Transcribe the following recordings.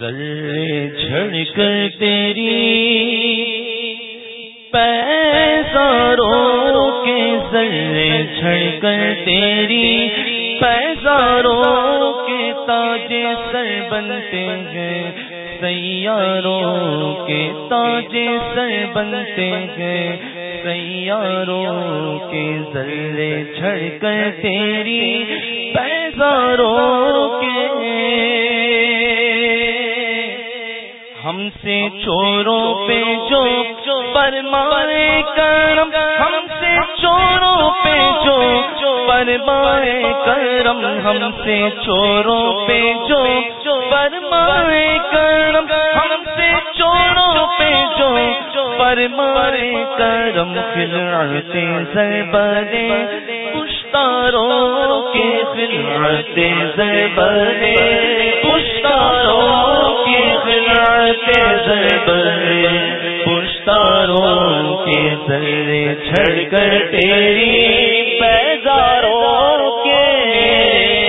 ذرے جھڑ کر تیری۔ پیساروں کے ذرے جھڑ کر تیری۔ پیساروں کے تاج سر بنتے ہیں۔ سیاروں کے تاج سر بنتے ہیں۔ سیاروں کے ذرے جھڑ کر تیری۔ پیساروں کے ہم سے چوروں پہ جو پرمائے کرم، ہم سے چوروں پہ جو پرمائے کرم، ہم سے چوروں پہ جو پرمائے کرم، ہم سے چوروں پہ جو پرمائے کرم کھلتے زربرے پشتاروں کے کھلتے زربرے پشتاروں کے پشتاروں کے ذرے چھڑ کر تیری پیزاروں کے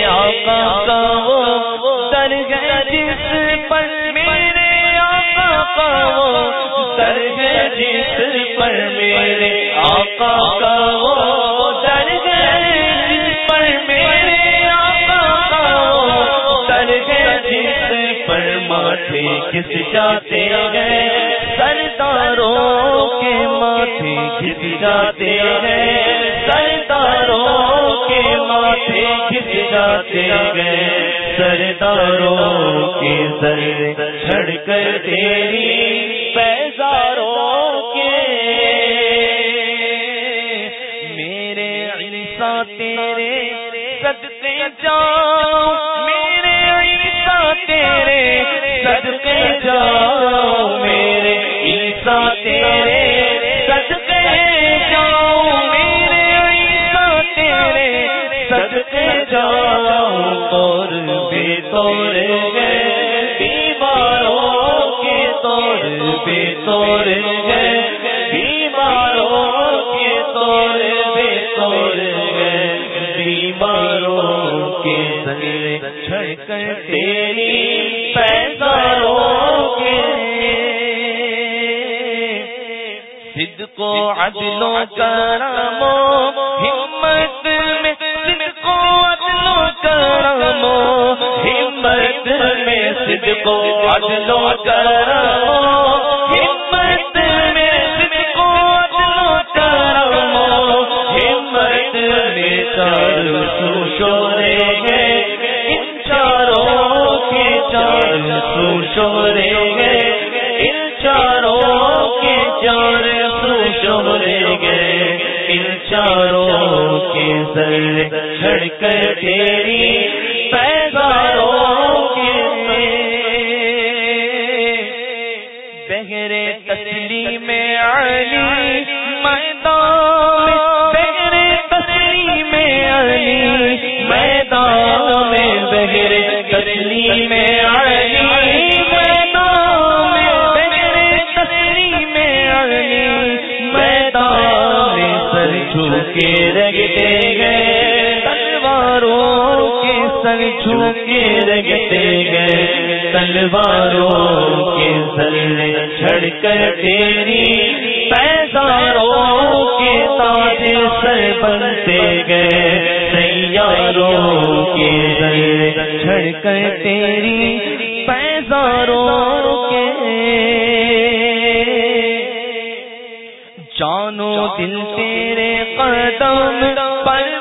آقا کا وہ در ہے جس پر میرے آقا کا وہ در ہے جس پر میرے آقا کا وہ در ہے ماتھے کس جاتے گئے سرداروں کے ماتھے کھس جاتے ہیں، سرداروں کے ماتھے کھس جاتے گئے سرداروں کے سر چھڑ کر تیری پیزاروں کے۔ میرے عیسا تیرے صدقے جاؤ۔ صدقے جاؤ میرے عیسا تیرے صدقے جاؤ میرے عیسا تیرے صدقے جاؤ اور بے توڑ گئے بیماروں کے طور بے توڑ گئے بیماروں کے طور بے توڑ گئے بیماروں کے سنگے چھڑ کر تیری عدل و کرمو ہمت میں سد کو عدلوں کرمو ہمت میں سد کو عدلوں کرمو ہمت چھو کے رگتے گئے تلواروں کے سر چھڑ کر تیری پیزاروں کے تاج سر بنتے گئے سیاروں کے سر چھڑ کر تیری پیزاروں کے جانو دل تیرے قدم پروار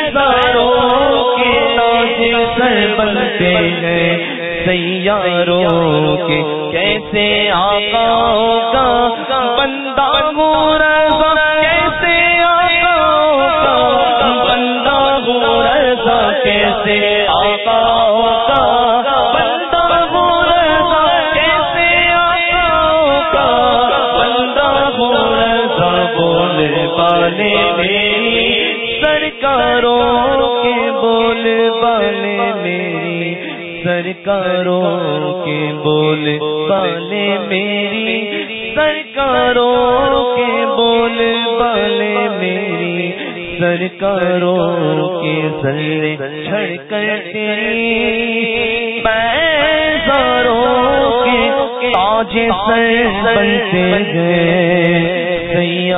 سر بنتے گئے سیاروں کے کیسے آقا کا بندہ گورا کیسے آقا کا بندہ گورا کیسے کیسے آقا کے سر بنتے گئے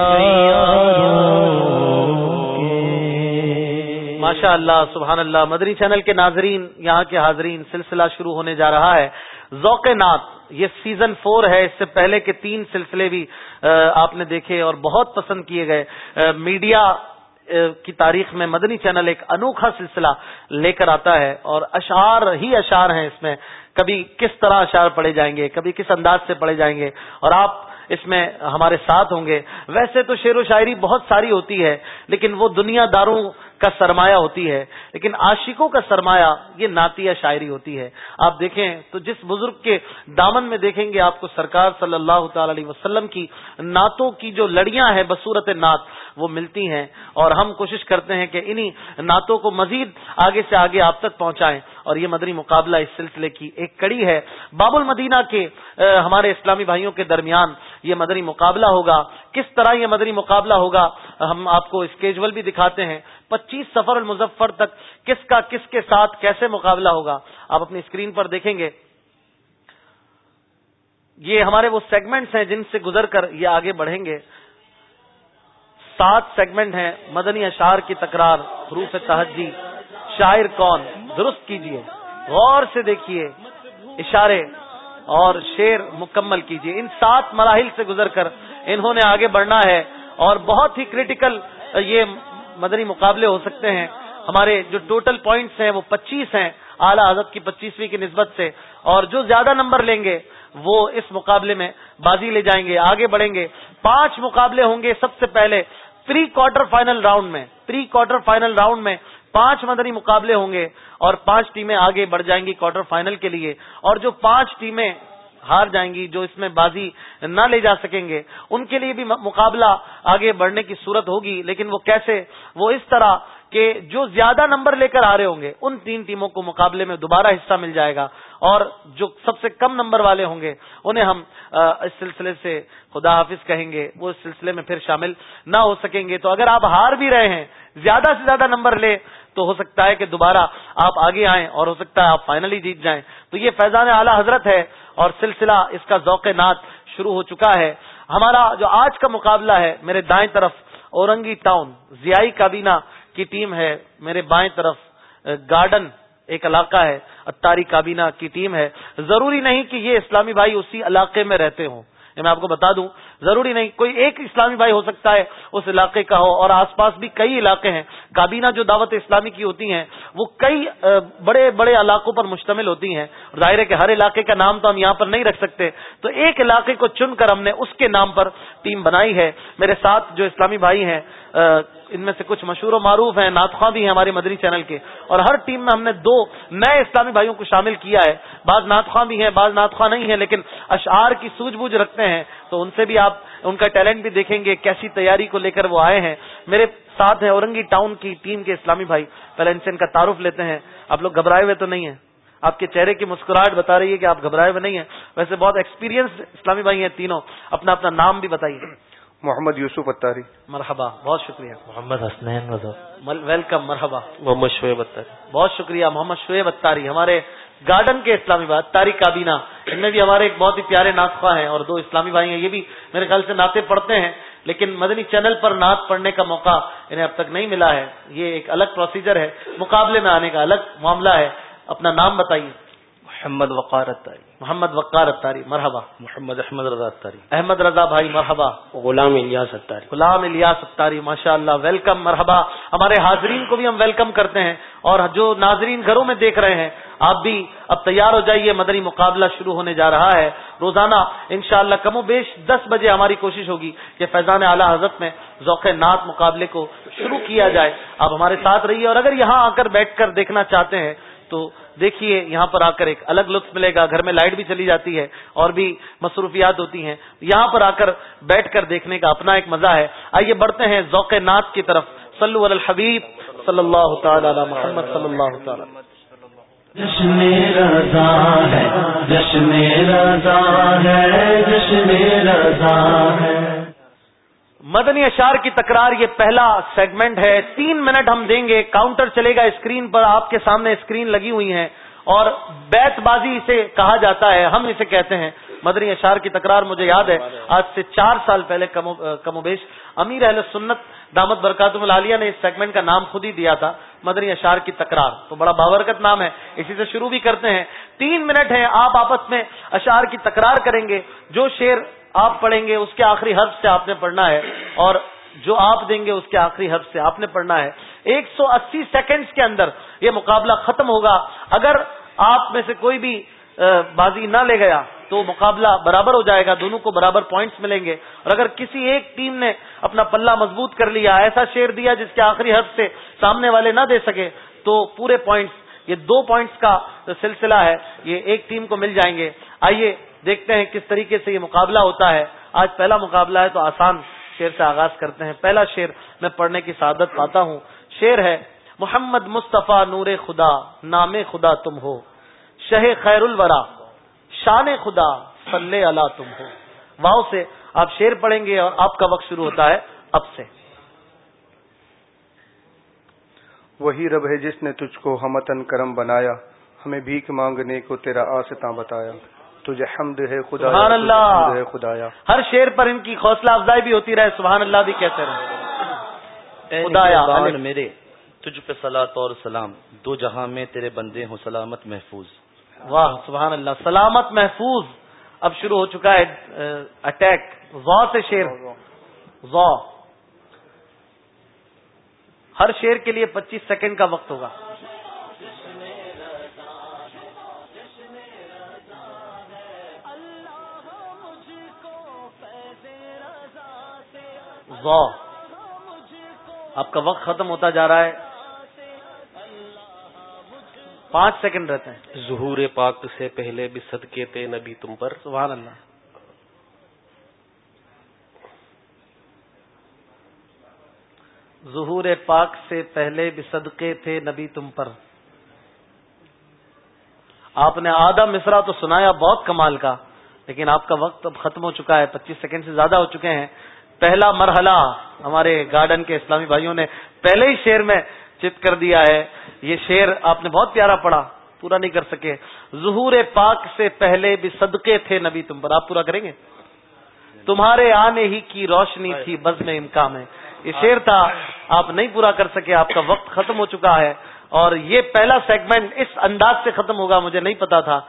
ماشاء اللہ سبحان اللہ مدری چینل کے ناظرین، یہاں کے حاضرین، سلسلہ شروع ہونے جا رہا ہے۔ ذوق نات یہ سیزن فور ہے، اس سے پہلے کے تین سلسلے بھی آپ نے دیکھے اور بہت پسند کیے گئے۔ میڈیا کی تاریخ میں مدنی چینل ایک انوکھا سلسلہ لے کر آتا ہے اور اشعار ہی اشعار ہیں اس میں۔ کبھی کس طرح اشعار پڑے جائیں گے، کبھی کس انداز سے پڑے جائیں گے، اور آپ اس میں ہمارے ساتھ ہوں گے۔ ویسے تو شعر و شاعری بہت ساری ہوتی ہے، لیکن وہ دنیا داروں کا سرمایہ ہوتی ہے۔ لیکن عاشقوں کا سرمایہ، یہ نعتیہ شاعری ہوتی ہے۔ آپ دیکھیں تو جس بزرگ کے دامن میں دیکھیں گے آپ کو سرکار صلی اللہ تعالی علیہ وسلم کی نعتوں کی جو لڑیاں ہیں بصورت نعت، وہ ملتی ہیں۔ اور ہم کوشش کرتے ہیں کہ انہی نعتوں کو مزید آگے سے آگے آپ تک پہنچائیں۔ اور یہ مدنی مقابلہ اس سلسلے کی ایک کڑی ہے۔ باب المدینہ کے ہمارے اسلامی بھائیوں کے درمیان یہ مدنی مقابلہ ہوگا۔ کس طرح یہ مدنی مقابلہ ہوگا؟ ہم آپ کو اسکیجول بھی دکھاتے ہیں۔ پچیس سفر المظفر تک کس کا کس کے ساتھ کیسے مقابلہ ہوگا؟ آپ اپنی اسکرین پر دیکھیں گے۔ یہ ہمارے وہ سیگمنٹس ہیں جن سے گزر کر یہ آگے بڑھیں گے۔ سات سیگمنٹ ہیں مدنی اشار کی تکرار، حروف تہجی۔ شاعر کون؟ درست کیجیے، غور سے دیکھیے اشارے اور شیر مکمل کیجیے۔ ان سات مراحل سے گزر کر انہوں نے آگے بڑھنا ہے اور بہت ہی کریٹیکل یہ مدنی مقابلے ہو سکتے ہیں۔ ہمارے جو ٹوٹل پوائنٹس ہیں وہ پچیس ہیں، اعلی حضرت کی پچیسویں کی نسبت سے۔ اور جو زیادہ نمبر لیں گے، وہ اس مقابلے میں بازی لے جائیں گے، آگے بڑھیں گے۔ پانچ مقابلے ہوں گے سب سے پہلے پری کوارٹر فائنل راؤنڈ میں۔ پری کوارٹر فائنل راؤنڈ میں پانچ مدنی مقابلے ہوں گے اور پانچ ٹیمیں آگے بڑھ جائیں گی کوارٹر فائنل کے لیے اور جو پانچ ٹیمیں ہار جائیں گی، جو اس میں بازی نہ لے جا سکیں گے، ان کے لیے بھی مقابلہ آگے بڑھنے کی صورت ہوگی۔ لیکن وہ کیسے؟ وہ اس طرح کہ جو زیادہ نمبر لے کر آ رہے ہوں گے، ان تین ٹیموں کو مقابلے میں دوبارہ حصہ مل جائے گا۔ اور جو سب سے کم نمبر والے ہوں گے، انہیں ہم اس سلسلے سے خدا حافظ کہیں گے، وہ اس سلسلے میں پھر شامل نہ ہو سکیں گے۔ تو اگر آپ ہار بھی رہے ہیں زیادہ سے زیادہ نمبر لے تو ہو سکتا ہے کہ دوبارہ آپ آگے آئیں اور ہو سکتا ہے آپ فائنلی جیت جائیں۔ تو یہ فیضان اعلی حضرت ہے اور سلسلہ اس کا ذوق نات شروع ہو چکا ہے۔ ہمارا جو آج کا مقابلہ ہے، میرے دائیں طرف اورنگی ٹاؤن، ضیائی کابینہ کی ٹیم ہے۔ میرے بائیں طرف گارڈن ایک علاقہ ہے، اتاری کابینہ کی ٹیم ہے۔ ضروری نہیں کہ یہ اسلامی بھائی اسی علاقے میں رہتے ہوں۔ میں آپ کو بتا دوں، ضروری نہیں، کوئی ایک اسلامی بھائی ہو سکتا ہے، اس علاقے کا ہو، اور آس پاس بھی کئی علاقے ہیں۔ کابینہ جو دعوت اسلامی کی ہوتی ہیں، وہ کئی بڑے بڑے علاقوں پر مشتمل ہوتی ہیں۔ ظاہر ہے کہ ہر علاقے کا نام تو ہم یہاں پر نہیں رکھ سکتے۔ تو ایک علاقے کو چن کر ہم نے اس کے نام پر ٹیم بنائی ہے۔ میرے ساتھ جو اسلامی بھائی ہیں ان میں سے کچھ مشہور و معروف ہیں ناتخواں بھی ہیں ہمارے مدنی چینل کے۔ اور ہر ٹیم میں ہم نے دو نئے اسلامی بھائیوں کو شامل کیا ہے۔ بعض ناتخواں بھی ہیں، بعض ناتخواں نہیں ہیں، لیکن اشعار کی سوجھ بوجھ رکھتے ہیں۔ تو ان سے بھی آپ ان کا ٹیلنٹ بھی دیکھیں گے، کیسی تیاری کو لے کر وہ آئے ہیں۔ میرے ساتھ ہیں اورنگی ٹاؤن کی ٹیم کے اسلامی بھائی۔ پہلے ان سے ان کا تعارف لیتے ہیں۔ آپ لوگ گھبرائے ہوئے تو نہیں ہیں۔ آپ کے چہرے کی مسکراہٹ بتا رہی ہے کہ آپ گھبرائے ہوئے نہیں ہیں۔ ویسے بہت ایکسپیرینس اسلامی بھائی ہیں تینوں۔ اپنا اپنا نام بھی بتائیے۔ محمد یوسف اتاری۔ مرحبا بہت شکریہ۔ محمد حسنین ویلکم مرحبا۔ محمد شعیب اتاری۔ بہت شکریہ محمد شعیب اتاری۔ ہمارے گارڈن کے اسلامی بھائی اتاری کابینہ ان میں بھی ہمارے ایک بہت ہی پیارے ناطخواہ ہیں اور دو اسلامی بھائی ہیں یہ بھی میرے خیال سے ناطے پڑھتے ہیں لیکن مدنی چینل پر نعت پڑھنے کا موقع انہیں اب تک نہیں ملا ہے۔ یہ ایک الگ پروسیجر ہے مقابلے میں آنے کا الگ معاملہ ہے۔ اپنا نام بتائیے۔ محمد وقار اتاری محمد وقار اتاری مرحبا. محمد احمد رضا اتاری احمد رضا بھائی مرحبا. غلام الیاس اتاری غلام الیاس اتاری ماشاء اللہ ویلکم مرحبا. ہمارے حاضرین کو بھی ہم ویلکم کرتے ہیں اور جو ناظرین گھروں میں دیکھ رہے ہیں آپ بھی اب تیار ہو جائیے مدنی مقابلہ شروع ہونے جا رہا ہے۔ روزانہ انشاءاللہ کم و بیش دس بجے ہماری کوشش ہوگی کہ فیضان اعلیٰ حضرت میں ذوق نعت مقابلے کو شروع کیا جائے۔ آپ ہمارے ساتھ رہیے اور اگر یہاں آ کر بیٹھ کر دیکھنا چاہتے ہیں تو دیکھیے یہاں پر آ کر ایک الگ لطف ملے گا۔ گھر میں لائٹ بھی چلی جاتی ہے اور بھی مصروفیات ہوتی ہیں۔ یہاں پر آ کر بیٹھ کر دیکھنے کا اپنا ایک مزہ ہے۔ آئیے بڑھتے ہیں ذوق نعت کی طرف۔ صلو علی الحبیب صلی اللہ تعالی علی محمد صلی اللہ تعالی۔ جشن رضا ہے، جشن رضا ہے، جشن رضا ہے۔ مدنی اشار کی تکرار یہ پہلا سیگمنٹ ہے۔ تین منٹ ہم دیں گے۔ کاؤنٹر چلے گا اسکرین پر۔ آپ کے سامنے اسکرین لگی ہوئی ہیں اور بیت بازی اسے کہا جاتا ہے۔ ہم اسے کہتے ہیں۔ مدنی اشار کی تکرار مجھے یاد ہے، آج سے چار سال پہلے کم و بیش امیر اہل سنت دامت برکاتم العالیہ نے اس سیگمنٹ کا نام خود ہی دیا تھا، مدنی اشار کی تکرار۔ تو بڑا بابرکت نام ہے۔ اسی سے شروع بھی کرتے ہیں۔ تین منٹ ہیں، آپ آپس میں اشار کی تکرار کریں گے۔ جو شیر آپ پڑھیں گے، اس کے آخری حرف سے آپ نے پڑھنا ہے۔ اور جو آپ دیں گے، اس کے آخری حرف سے آپ نے پڑھنا ہے۔ ایک سو اسی سیکنڈز کے اندر یہ مقابلہ ختم ہوگا۔ اگر آپ میں سے کوئی بھی بازی نہ لے گیا تو مقابلہ برابر ہو جائے گا، دونوں کو برابر پوائنٹس ملیں گے۔ اور اگر کسی ایک ٹیم نے اپنا پلہ مضبوط کر لیا، ایسا شیر دیا جس کے آخری حرف سے سامنے والے نہ دے سکے، تو پورے پوائنٹس یہ دو پوائنٹس کا سلسلہ ہے، یہ ایک ٹیم کو مل جائیں گے۔ آئیے دیکھتے ہیں کس طریقے سے یہ مقابلہ ہوتا ہے۔ آج پہلا مقابلہ ہے تو آسان شیر سے آغاز کرتے ہیں۔ پہلا شیر میں پڑھنے کی سعادت پاتا ہوں۔ شیر ہے، محمد مصطفیٰ نور خدا، نام خدا تم ہو، شہ خیر الورا شان خدا صلی اللہ تم ہو۔ واؤ سے آپ شیر پڑھیں گے اور آپ کا وقت شروع ہوتا ہے اب سے۔ وہی رب ہے جس نے تجھ کو ہمتن کرم بنایا ہمیں بھیک مانگنے کو تیرا آستا بتایا۔ تجھے حمد ہے خدا سبحان اللہ۔ خدایا۔ ہر شیر پر ان کی حوصلہ افزائی بھی ہوتی رہے سبحان اللہ بھی کہتے رہے۔ خدایا میرے تجھ پہ سلاۃ اور سلام دو جہاں میں تیرے بندے ہوں سلامت محفوظ۔ واہ سبحان اللہ سلامت محفوظ۔ اب شروع ہو چکا ہے اٹیک وا سے شیر۔ وا ہر شیر کے لیے پچیس سیکنڈ کا وقت ہوگا۔ آپ کا وقت ختم ہوتا جا رہا ہے۔ پانچ سیکنڈ رہتے ہیں۔ ظہور پاک سے پہلے بھی صدقے تھے نبی تم پر۔ سبحان اللہ۔ ظہور پاک سے پہلے بھی صدقے تھے نبی تم پر۔ آپ نے آدھا مصرا تو سنایا بہت کمال کا لیکن آپ کا وقت اب ختم ہو چکا ہے پچیس سیکنڈ سے زیادہ ہو چکے ہیں۔ پہلا مرحلہ ہمارے گارڈن کے اسلامی بھائیوں نے پہلے ہی شیر میں چت کر دیا ہے۔ یہ شعر آپ نے بہت پیارا پڑھا، پورا نہیں کر سکے۔ ظہور پاک سے پہلے بھی صدقے تھے نبی تم پر، آپ پورا کریں گے؟ تمہارے آنے ہی کی روشنی تھی بز میں امکان ہے۔ یہ شعر تھا، آپ نہیں پورا کر سکے، آپ کا وقت ختم ہو چکا ہے۔ اور یہ پہلا سیگمنٹ اس انداز سے ختم ہوگا، مجھے نہیں پتا تھا۔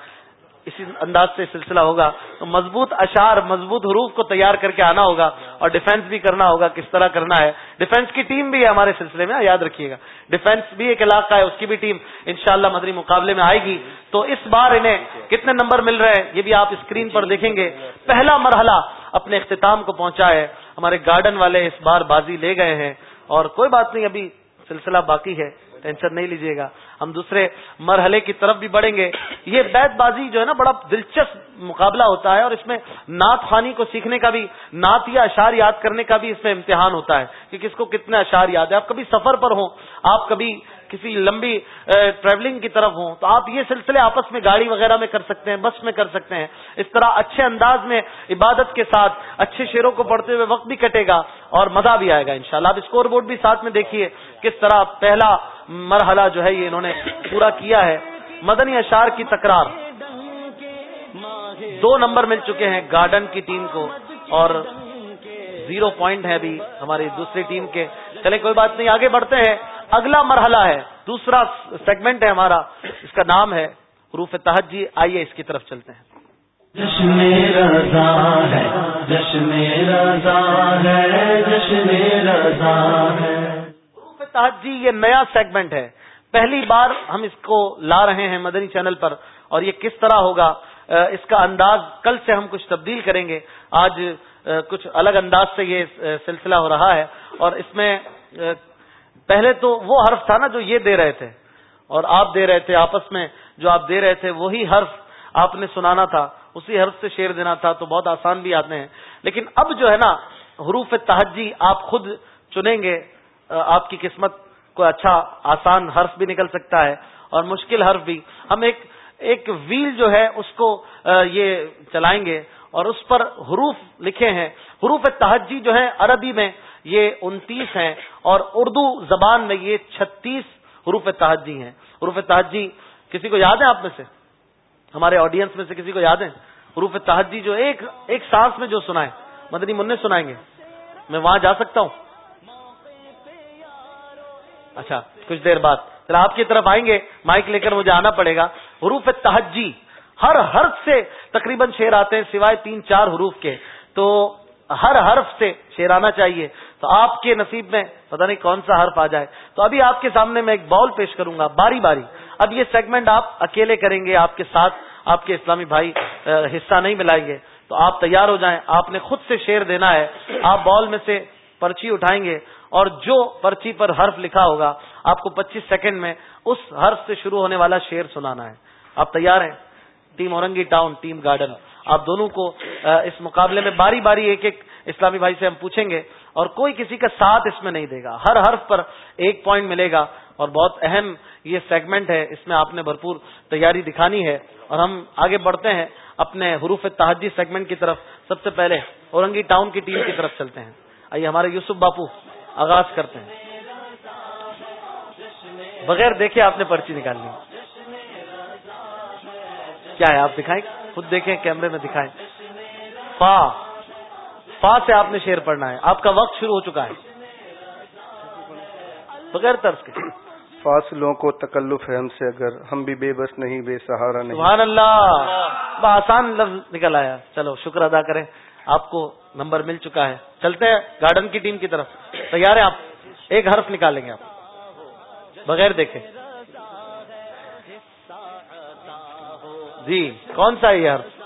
اسی انداز سے سلسلہ ہوگا۔ تو مضبوط اشار مضبوط حروف کو تیار کر کے آنا ہوگا اور ڈیفینس بھی کرنا ہوگا، کس طرح کرنا ہے۔ ڈیفینس کی ٹیم بھی ہے ہمارے سلسلے میں، یاد رکھیے گا۔ ڈیفینس بھی ایک علاقہ ہے، اس کی بھی ٹیم انشاءاللہ مدری مقابلے میں آئے گی۔ تو اس بار انہیں کتنے نمبر مل رہے ہیں، یہ بھی آپ اسکرین پر دیکھیں گے۔ پہلا مرحلہ اپنے اختتام کو پہنچا ہے۔ ہمارے گارڈن والے اس بار بازی لے گئے ہیں۔ اور کوئی بات نہیں، ابھی سلسلہ باقی ہے۔ ٹینشن نہیں لیجیے گا۔ ہم دوسرے مرحلے کی طرف بھی بڑھیں گے۔ یہ بیت بازی جو ہے نا بڑا دلچسپ مقابلہ ہوتا ہے اور اس میں نعت خانی کو سیکھنے کا بھی، نعت یا اشار یاد کرنے کا بھی اس میں امتحان ہوتا ہے کہ کس کو کتنے اشار یاد ہے آپ کبھی سفر پر ہوں، آپ کبھی کسی لمبی ٹریولنگ کی طرف ہوں، تو آپ یہ سلسلے آپس میں گاڑی وغیرہ میں کر سکتے ہیں، بس میں کر سکتے ہیں۔ اس طرح اچھے انداز میں عبادت کے ساتھ، اچھے شیروں کو پڑھتے ہوئے وقت بھی کٹے گا اور مزہ بھی آئے گا انشاءاللہ۔ شاء آپ اسکور بورڈ بھی ساتھ میں دیکھیے کس طرح پہلا مرحلہ جو ہے یہ انہوں نے پورا کیا ہے۔ مدنی اشار کی تکرار۔ دو نمبر مل چکے ہیں گارڈن کی ٹیم کو اور زیرو پوائنٹ ہے ابھی ہماری دوسری ٹیم کے۔ چلے کوئی بات نہیں، آگے بڑھتے ہیں۔ اگلا مرحلہ ہے دوسرا سیگمنٹ ہے ہمارا اس کا نام ہے روف تحجی آئیے اس کی طرف چلتے ہیں۔ جشن رضا ہے جشن رضا ہے جشن رضا ہے۔ تحجی یہ نیا سیگمنٹ ہے۔ پہلی بار ہم اس کو لا رہے ہیں مدنی چینل پر اور یہ کس طرح ہوگا اس کا انداز کل سے ہم کچھ تبدیل کریں گے۔ آج کچھ الگ انداز سے یہ سلسلہ ہو رہا ہے اور اس میں پہلے تو وہ حرف تھا نا جو یہ دے رہے تھے اور آپ دے رہے تھے آپس میں جو آپ دے رہے تھے وہی حرف آپ نے سنانا تھا، اسی حرف سے شیر دینا تھا تو بہت آسان بھی آتے ہیں۔ لیکن اب جو ہے نا حروف تحجی آپ خود چنیں گے، آپ کی قسمت کو اچھا آسان حرف بھی نکل سکتا ہے اور مشکل حرف بھی۔ ہم ایک ایک ویل جو ہے اس کو یہ چلائیں گے۔ اور اس پر حروف لکھے ہیں۔ حروف تحجی جو ہے عربی میں یہ انتیس ہیں اور اردو زبان میں یہ چھتیس حروف تحجی ہیں۔ حروف تحجی کسی کو یاد ہے آپ میں سے؟ ہمارے آڈینس میں سے کسی کو یاد ہے حروف تحجی جو ایک ایک سانس میں جو سنائے مدنی منع سنائیں گے۔ میں وہاں جا سکتا ہوں۔ اچھا کچھ دیر بعد۔ پھر آپ کی طرف آئیں گے، مائک لے کر مجھے آنا پڑے گا۔ حروف تحجی ہر حرف سے تقریباً شیر آتے ہیں، سوائے تین چار حروف کے۔ تو ہر حرف سے شیر آنا چاہیے۔ تو آپ کے نصیب میں پتہ نہیں کون سا حرف آ جائے۔ تو ابھی آپ کے سامنے میں ایک بال پیش کروں گا، باری باری۔ اب یہ سیگمنٹ آپ اکیلے کریں گے، آپ کے ساتھ آپ کے اسلامی بھائی حصہ نہیں ملائیں گے۔ تو آپ تیار ہو جائیں۔ آپ نے خود سے شیر دینا ہے۔ آپ بال میں سے پرچی اٹھائیں گے اور جو پرچی پر حرف لکھا ہوگا، آپ کو پچیس سیکنڈ میں اس حرف سے شروع ہونے والا شیر سنانا ہے۔ آپ تیار ہیں؟ Team Orangi Town, team Garden. آپ دونوں کو اس مقابلے میں باری باری ایک ایک اسلامی بھائی سے ہم پوچھیں گے اور کوئی کسی کا ساتھ اس میں نہیں دے گا۔ ہر حرف پر ایک پوائنٹ ملے گا اور بہت اہم یہ سیگمنٹ ہے۔ اس میں آپ نے بھرپور تیاری دکھانی ہے اور ہم آگے بڑھتے ہیں۔ اپنے حروف تحجی سیگمنٹ کی طرف سب سے پہلے اورنگی ٹاؤن کی ٹیم کی طرف چلتے ہیں۔ آئیے ہمارے یوسف باپو آغاز کرتے ہیں۔ بغیر دیکھے آپ نے پرچی نکال لی۔ کیا ہے؟ آپ دکھائیں؟ خود دیکھیں کیمرے میں دکھائیں۔ فا فا سے آپ نے شیر پڑھنا ہے۔ آپ کا وقت شروع ہو چکا ہے۔ بغیر طرز کے۔ فاصلوں کو تکلف ہے ہم سے اگر ہم بھی بے بس نہیں بے سہارا نہیں۔ سبحان اللہ۔ آسان لفظ نکل آیا۔ چلو شکر ادا کریں۔ آپ کو نمبر مل چکا ہے۔ چلتے ہیں گارڈن کی ٹیم کی طرف۔ تیار ہیں آپ؟ ایک حرف نکالیں گے آپ۔ بغیر دیکھے۔ جی کون سا ہے حرف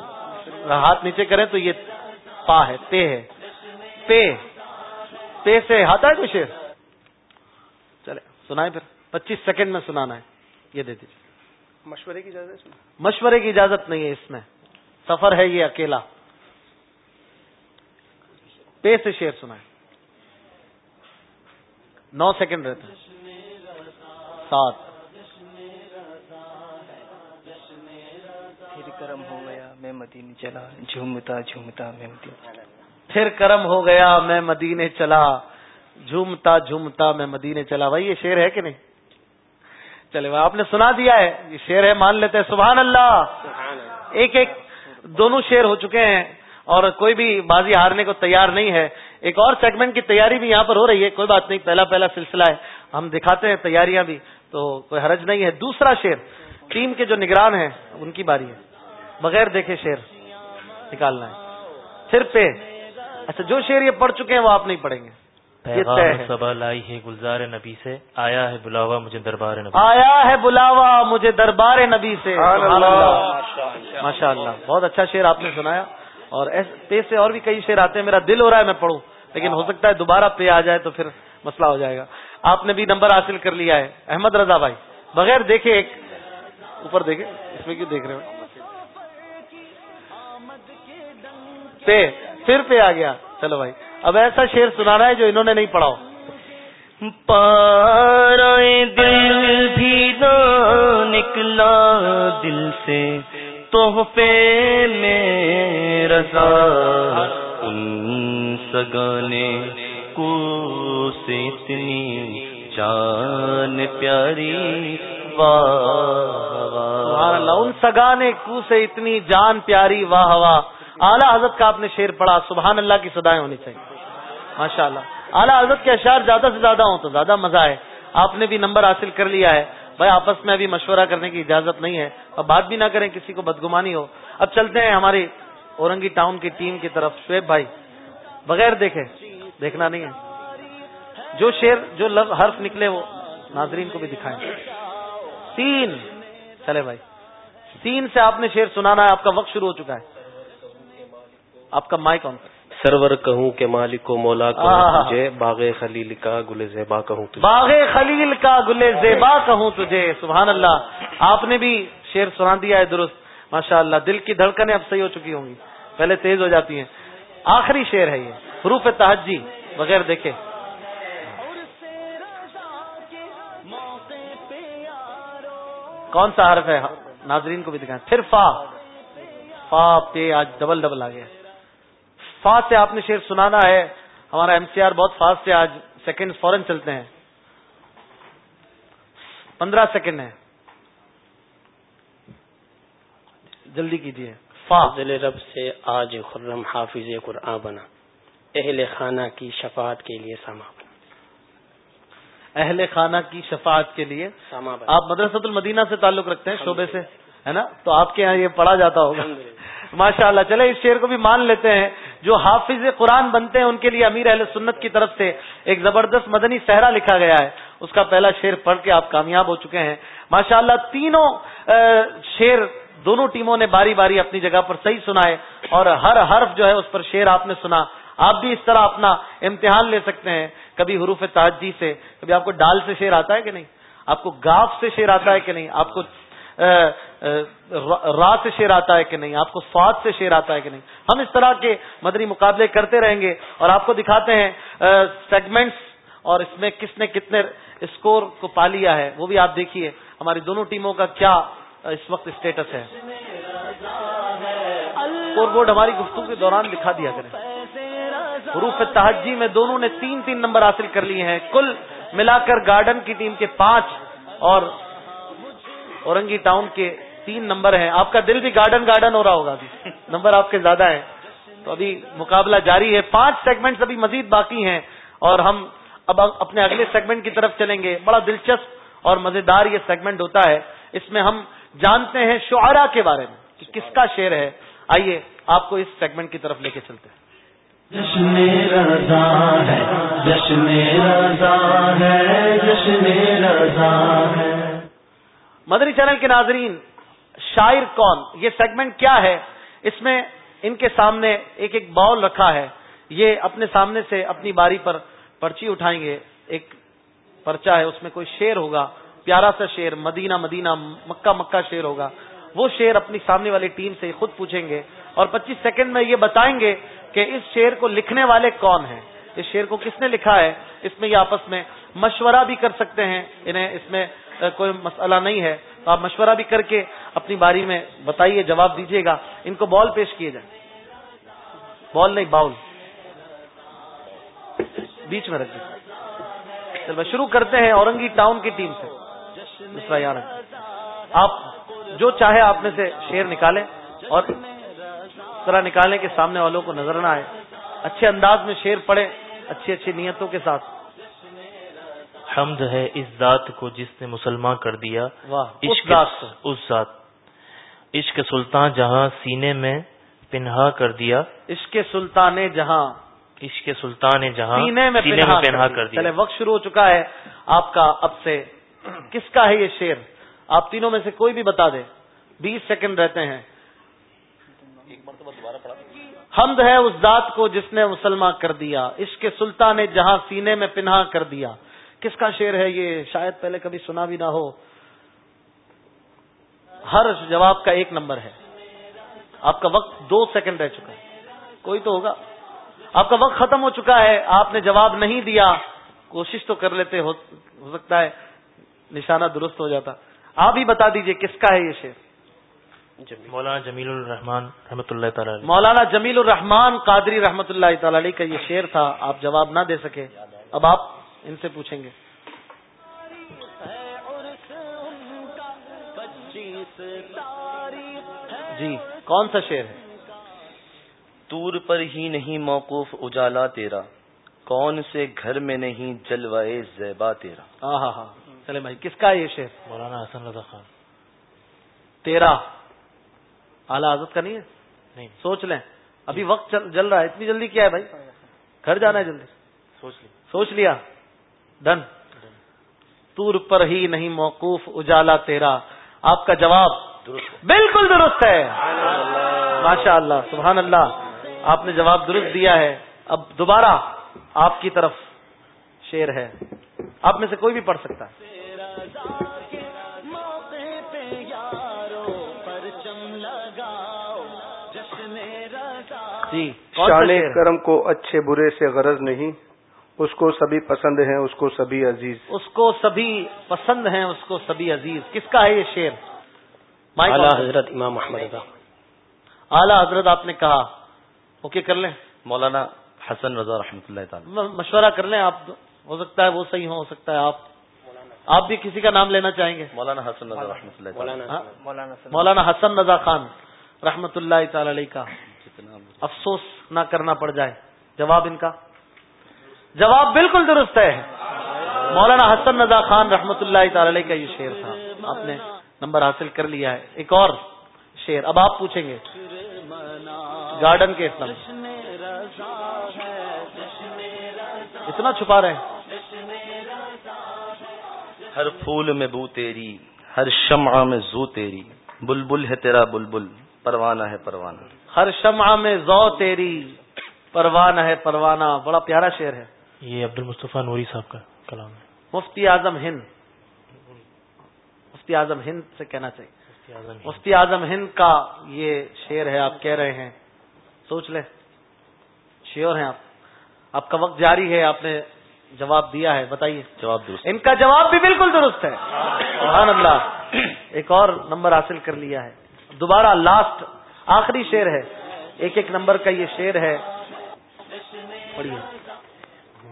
ہاتھ نیچے کریں تو یہ پا ہے تے ہے۔ پے پے سے ہاتھ ہے کچھ چلے سنائیں پھر۔ پچیس سیکنڈ میں سنانا ہے۔ یہ دے دیجیے مشورے کی اجازت مشورے کی اجازت نہیں ہے اس میں۔ سفر ہے یہ اکیلا۔ پے سے شیر سنائے نو سیکنڈ رہتے ہیں۔ سات۔ کرم ہو گیا میں مدینے چلا جھومتا جھومتا میں مدینے پھر کرم ہو گیا میں مدینے چلا۔ جھومتا جھومتا میں مدینے چلا۔ بھائی یہ شیر ہے کہ نہیں؟ چلے آپ نے سنا دیا ہے یہ شیر ہے مان لیتے ہیں سبحان اللہ ایک ایک دونوں شیر ہو چکے ہیں اور کوئی بھی بازی ہارنے کو تیار نہیں ہے۔ ایک اور سیگمنٹ کی تیاری بھی یہاں پر ہو رہی ہے کوئی بات نہیں پہلا پہلا سلسلہ ہے۔ ہم دکھاتے ہیں تیاریاں بھی تو کوئی حرج نہیں ہے۔ دوسرا شیر ٹیم کے جو نگران ہیں ان کی باری ہے۔ بغیر دیکھے شیر نکالنا ہے۔ صرف پہ۔ اچھا جو شیر یہ پڑھ چکے ہیں وہ آپ نہیں پڑھیں گے۔ سبا لائی ہے گلزار نبی سے۔ آیا ہے بلاوا مجھے دربار نبی آیا ہے بلاوا مجھے دربار نبی سے۔ ماشاء اللہ۔ بہت اچھا شعر آپ نے سنایا۔ اور پے سے اور بھی کئی شعر آتے ہیں۔ میرا دل ہو رہا ہے میں پڑھوں۔ لیکن ہو سکتا ہے دوبارہ پے آ جائے تو پھر مسئلہ ہو جائے گا۔ آپ نے بھی نمبر حاصل کر لیا ہے۔ احمد رضا بھائی بغیر دیکھے ایک اوپر دیکھے اس میں کیوں دیکھ رہے ہو؟ پے پھر پہ آ گیا۔ چلو بھائی اب ایسا شعر سنانا ہے جو انہوں نے نہیں پڑھا پار دل بھی نہ نکلا دل سے تحفے میں رضا۔ ان سگانے کو سے اتنی جان پیاری واہ ان سگانے کو سے اتنی جان پیاری واہ واہ۔ اعلیٰ حضرت کا آپ نے شیر پڑھا، سبحان اللہ کی سدائیں ہونی چاہیے۔ ماشاء اللہ اعلیٰ حضرت کے اشعار زیادہ سے زیادہ ہوں تو زیادہ مزہ ہے۔ آپ نے بھی نمبر حاصل کر لیا ہے۔ بھائی، آپس میں ابھی مشورہ کرنے کی اجازت نہیں ہے۔ اب بات بھی نہ کریں، کسی کو بدگمانی ہو۔ اب چلتے ہیں ہماری اورنگی ٹاؤن کی ٹیم کی طرف۔ شعیب بھائی، بغیر دیکھے، دیکھنا نہیں ہے۔ جو شیر جو حرف نکلے وہ ناظرین کو بھی دکھائیں۔ تین، چلے بھائی۔ تین سے آپ نے شیر سنانا ہے، آپ کا وقت شروع ہو چکا ہے۔ آپ کا مائک آن سرور کہوں کہ مالک و مولا۔ تجھے باغ خلیل کا گل زیبا کہوں تجھے۔ باغ خلیل کا گل زیبا کہوں تجھے سبحان اللہ۔ آپ نے بھی شیر سنا دیا ہے درست۔ ماشاء اللہ دل کی دھڑکنیں اب صحیح ہو چکی ہوں گی۔ پہلے تیز ہو جاتی ہیں۔ آخری شیر ہے یہ۔ حروف تحجی بغیر دیکھے۔ کون سا حرف ہے؟ ناظرین کو بھی دکھائیں۔ پھر فا۔ فا پے آج ڈبل ڈبل آ گیا۔ فا سے آپ نے شیر سنانا ہے۔ ہمارا ایم سی آر بہت فاسٹ ہے آج سیکنڈ فورن چلتے ہیں۔ پندرہ سیکنڈ ہے جلدی کیجیے فا فضل رب سے آج خرم حافظ قرآن بنا۔ اہل خانہ کی شفاعت کے لیے ساما بنا۔ اہل خانہ کی شفاعت کے لیے بنا۔ آپ مدرسۃ المدینہ سے تعلق رکھتے ہیں شعبے سے ہے نا؟ تو آپ کے یہاں یہ پڑھا جاتا ہوگا۔ ماشاء اللہ چلے اس شعر کو بھی مان لیتے ہیں۔ جو حافظ قرآن بنتے ہیں، ان کے لیے امیر اہل سنت کی طرف سے ایک زبردست مدنی صحرا لکھا گیا ہے۔ اس کا پہلا شعر پڑھ کے آپ کامیاب ہو چکے ہیں۔ ماشاء اللہ تینوں شعر دونوں ٹیموں نے باری باری اپنی جگہ پر صحیح سنا ہے اور ہر حرف جو ہے اس پر شعر آپ نے سنا۔ آپ بھی اس طرح اپنا امتحان لے سکتے ہیں۔ کبھی حروف تاجی سے، کبھی آپ کو ڈال سے شعر آتا ہے کہ نہیں؟ آپ کو گاف سے شعر آتا ہے کہ نہیں؟ آپ کو را سے شعر آتا ہے کہ نہیں، آپ کو سواد سے شعر آتا ہے کہ نہیں۔ ہم اس طرح کے مدری مقابلے کرتے رہیں گے اور آپ کو دکھاتے ہیں سیگمنٹس اور اس میں کس نے کتنے اسکور کو پا لیا ہے، وہ بھی آپ دیکھیے۔ ہماری دونوں ٹیموں کا کیا اس وقت اسٹیٹس ہے۔ اسکور بورڈ ہماری گفتگو کے دوران دکھا دیا کریں۔ حروف تحجی میں دونوں نے تین تین نمبر حاصل کر لیے ہیں۔ کل ملا کر گارڈن کی ٹیم کے پانچ اور اورنگی ٹاؤن کے تین نمبر ہیں۔ آپ کا دل بھی گارڈن گارڈن ہو رہا ہوگا ابھی۔ نمبر آپ کے زیادہ ہیں۔ تو ابھی مقابلہ جاری ہے۔ پانچ سیگمنٹس ابھی مزید باقی ہیں اور ہم اب اپنے اگلے سیگمنٹ کی طرف چلیں گے۔ بڑا دلچسپ اور مزیدار یہ سیگمنٹ ہوتا ہے۔ اس میں ہم جانتے ہیں شعرا کے بارے میں کہ کس کا شعر ہے۔ آئیے آپ کو اس سیگمنٹ کی طرف لے کے چلتے ہیں۔ جشن رضا ہے، جشن رضا ہے، جشن رضا ہے۔ مدری چینل کے ناظرین، شاعر کون؟ یہ سیگمنٹ کیا ہے؟ اس میں ان کے سامنے ایک ایک باؤل رکھا ہے۔ یہ اپنے سامنے سے اپنی باری پر پرچی اٹھائیں گے۔ ایک پرچا ہے، اس میں کوئی شیر ہوگا۔ پیارا سا شیر مدینہ مدینہ، مکہ مکہ شیر ہوگا۔ وہ شیر اپنی سامنے والی ٹیم سے خود پوچھیں گے اور پچیس سیکنڈ میں یہ بتائیں گے کہ اس شیر کو لکھنے والے کون ہیں؟ اس شیر کو کس نے لکھا ہے؟ اس میں یہ آپس میں مشورہ بھی کر سکتے ہیں۔ انہیں اس میں کوئی مسئلہ نہیں ہے، تو آپ مشورہ بھی کر کے اپنی باری میں بتائیے، جواب دیجیے گا۔ ان کو بال پیش کیے جائیں۔ بال نہیں، باؤل۔ بیچ میں رکھ دیجیے چلو شروع کرتے ہیں اورنگی ٹاؤن کی ٹیم سے۔ دوسرا یہاں رکھ آپ جو چاہے آپ میں سے شیر نکالیں اور طرح نکالنے کے سامنے والوں کو نظر نہ آئے۔ اچھے انداز میں شیر پڑے اچھی اچھی نیتوں کے ساتھ۔ حمد ہے اس ذات کو جس نے مسلمان کر دیا۔ عشق اس ذات۔ عشق سلطان جہاں سینے میں پنہا کر دیا۔ عشق سلطان جہاں۔ عشق سلطان جہاں سینے میں پنہا کر دیا۔ چلے وقت شروع ہو چکا ہے۔ آپ کا اب سے کس کا ہے یہ شیر آپ تینوں میں سے کوئی بھی بتا دیں بیس سیکنڈ رہتے ہیں۔ حمد ہے اس ذات کو جس نے مسلمان کر دیا۔ عشق سلطان نے جہاں سینے میں پنہا کر دیا۔ کس کا شعر ہے یہ؟ شاید پہلے کبھی سنا بھی نہ ہو۔ ہر جواب کا ایک نمبر ہے۔ آپ کا وقت دو سیکنڈ رہ چکا ہے۔ کوئی تو ہوگا۔ آپ کا وقت ختم ہو چکا ہے۔ آپ نے جواب نہیں دیا۔ کوشش تو کر لیتے ہو سکتا ہے۔ نشانہ درست ہو جاتا۔ آپ ہی بتا دیجیے کس کا ہے یہ شعر؟ مولانا جمیل الرحمان رحمۃ اللہ تعالی مولانا جمیل الرحمان قادری رحمۃ اللہ تعالی علیہ کا یہ شعر تھا۔ آپ جواب نہ دے سکے۔ اب آپ ان سے پوچھیں گے۔ جی کون سا شعر ہے؟ تور پر ہی نہیں موقوف اجالا تیرا کون سے گھر میں نہیں جلوائے زیبا تیرا۔ ہاں ہاں ہاں چلے بھائی کس کا یہ شعر؟ مولانا حسن رضا خان۔ تیرا اعلی حضرت کا نہیں ہے؟ نہیں۔ سوچ لیں ابھی وقت جل رہا ہے اتنی جلدی کیا ہے بھائی؟ گھر جانا ہے جلدی۔ سوچ لی۔ سوچ لیا۔ ڈن تور پر ہی نہیں موقوف اجالا تیرا آپ کا جواب بالکل درست ہے ماشاء اللہ سبحان اللہ آپ نے جواب درست دیا ہے اب دوبارہ آپ کی طرف شیر ہے آپ میں سے کوئی بھی پڑھ سکتا ہے جی شان کرم کو اچھے برے سے غرض نہیں اس کو سبھی پسند ہیں اس کو سبھی عزیز۔ اس کو سبھی پسند ہیں اس کو سبھی عزیز۔ کس کا ہے یہ شیر اعلیٰ حضرت امام محمد اعلیٰ حضرت آپ نے کہا۔ اوکے کر لیں۔ مولانا حسن رضا رحمۃ اللہ تعالی۔ مشورہ کر لیں آپ۔ ہو سکتا ہے وہ صحیح ہو سکتا ہے آپ۔ آپ بھی کسی کا نام لینا چاہیں گے؟ مولانا حسن رضا رحمۃ اللہ ہاں؟ مولانا حسن رضا خان رحمۃ اللہ تعالی علیہ کا۔ افسوس نہ کرنا پڑ جائے۔ جواب ان کا۔ جواب بالکل درست ہے۔ مولانا حسن رضا خان رحمۃ اللہ تعالی کا یہ شعر تھا۔ آپ نے نمبر حاصل کر لیا ہے۔ ایک اور شعر۔ اب آپ پوچھیں گے۔ گارڈن کے اسلام۔ اتنا چھپا رہے ہیں۔ ہر پھول میں بو تیری ہر شمع میں زو تیری۔ بلبل ہے تیرا بلبل پروانہ ہے پروانہ۔ ہر شمع میں زو تیری پروانہ ہے پروانہ۔ بڑا پیارا شعر ہے۔ یہ عبد المصطفیٰ نوری صاحب کا کلام ہے۔ مفتی اعظم ہند۔ مفتی اعظم ہند سے کہنا چاہیے۔ مفتی اعظم ہند۔ کا یہ شعر ہے آپ کہہ رہے ہیں۔ سوچ لیں۔ شیور ہیں آپ۔ آپ کا وقت جاری ہے آپ نے جواب دیا ہے بتائیے۔ جواب درست ان کا جواب بھی بالکل درست ہے۔ سبحان اللہ۔ ایک اور نمبر حاصل کر لیا ہے۔ دوبارہ لاسٹ آخری شیر ہے۔ ایک ایک نمبر کا یہ شیر ہے۔ پڑھیے۔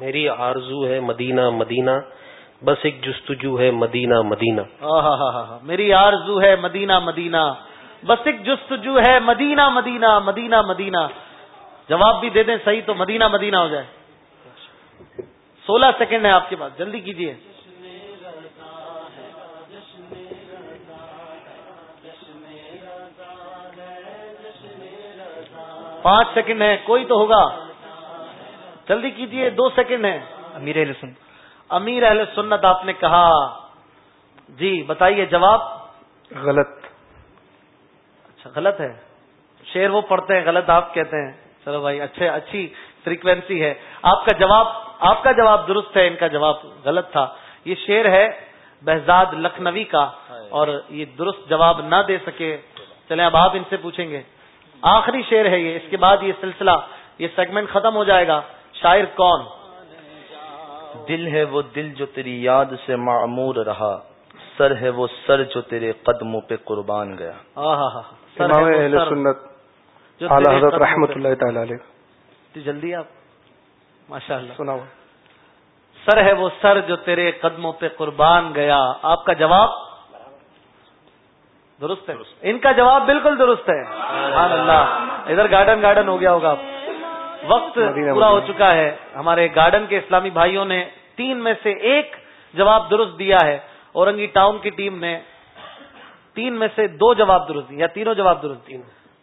میری آرزو ہے مدینہ مدینہ، بس ایک جستجو ہے مدینہ مدینہ۔ میری آرزو ہے مدینہ مدینہ۔ بس ایک جستجو ہے مدینہ مدینہ مدینہ مدینہ۔ جواب بھی دے دیں صحیح تو مدینہ مدینہ ہو جائے۔ سولہ سیکنڈ ہے آپ کے پاس، جلدی کیجیے پانچ سیکنڈ ہے، کوئی تو ہوگا۔ جلدی کیجیے دو سیکنڈ ہے امیر اہل سنت۔ امیر اہل سنت آپ نے کہا جی بتائیے جواب؟ غلط۔ اچھا غلط ہے۔ شیر وہ پڑھتے ہیں غلط آپ کہتے ہیں۔ چلو بھائی اچھے اچھی فریکوینسی ہے۔ آپ کا جواب آپ کا جواب درست ہے ان کا جواب غلط تھا۔ یہ شیر ہے بہزاد لکھنوی کا اور یہ درست جواب نہ دے سکے۔ چلیں اب آپ ان سے پوچھیں گے۔ آخری شیر ہے یہ اس کے بعد یہ سلسلہ یہ سیگمنٹ ختم ہو جائے گا۔ شاعر کون؟ دل ہے وہ دل جو تیری یاد سے معمور رہا سر ہے وہ سر جو تیرے قدموں پہ قربان گیا۔ اہل سنت حضرت رحمت اللہ تعالی علیہ۔ جلدی آپ؟ ماشاء اللہ سنا سر ہے وہ سر جو تیرے قدموں پہ قربان گیا۔ آپ کا جواب؟ درست ہے۔ ان کا جواب بالکل درست ہے۔ سبحان اللہ۔ ادھر گارڈن گارڈن ہو گیا ہوگا وقت پورا ہو چکا ہے۔ ہمارے گارڈن کے اسلامی بھائیوں نے تین میں سے ایک جواب درست دیا ہے۔ اورنگی ٹاؤن کی ٹیم نے تین میں سے دو جواب درست یا تینوں جواب درست دیے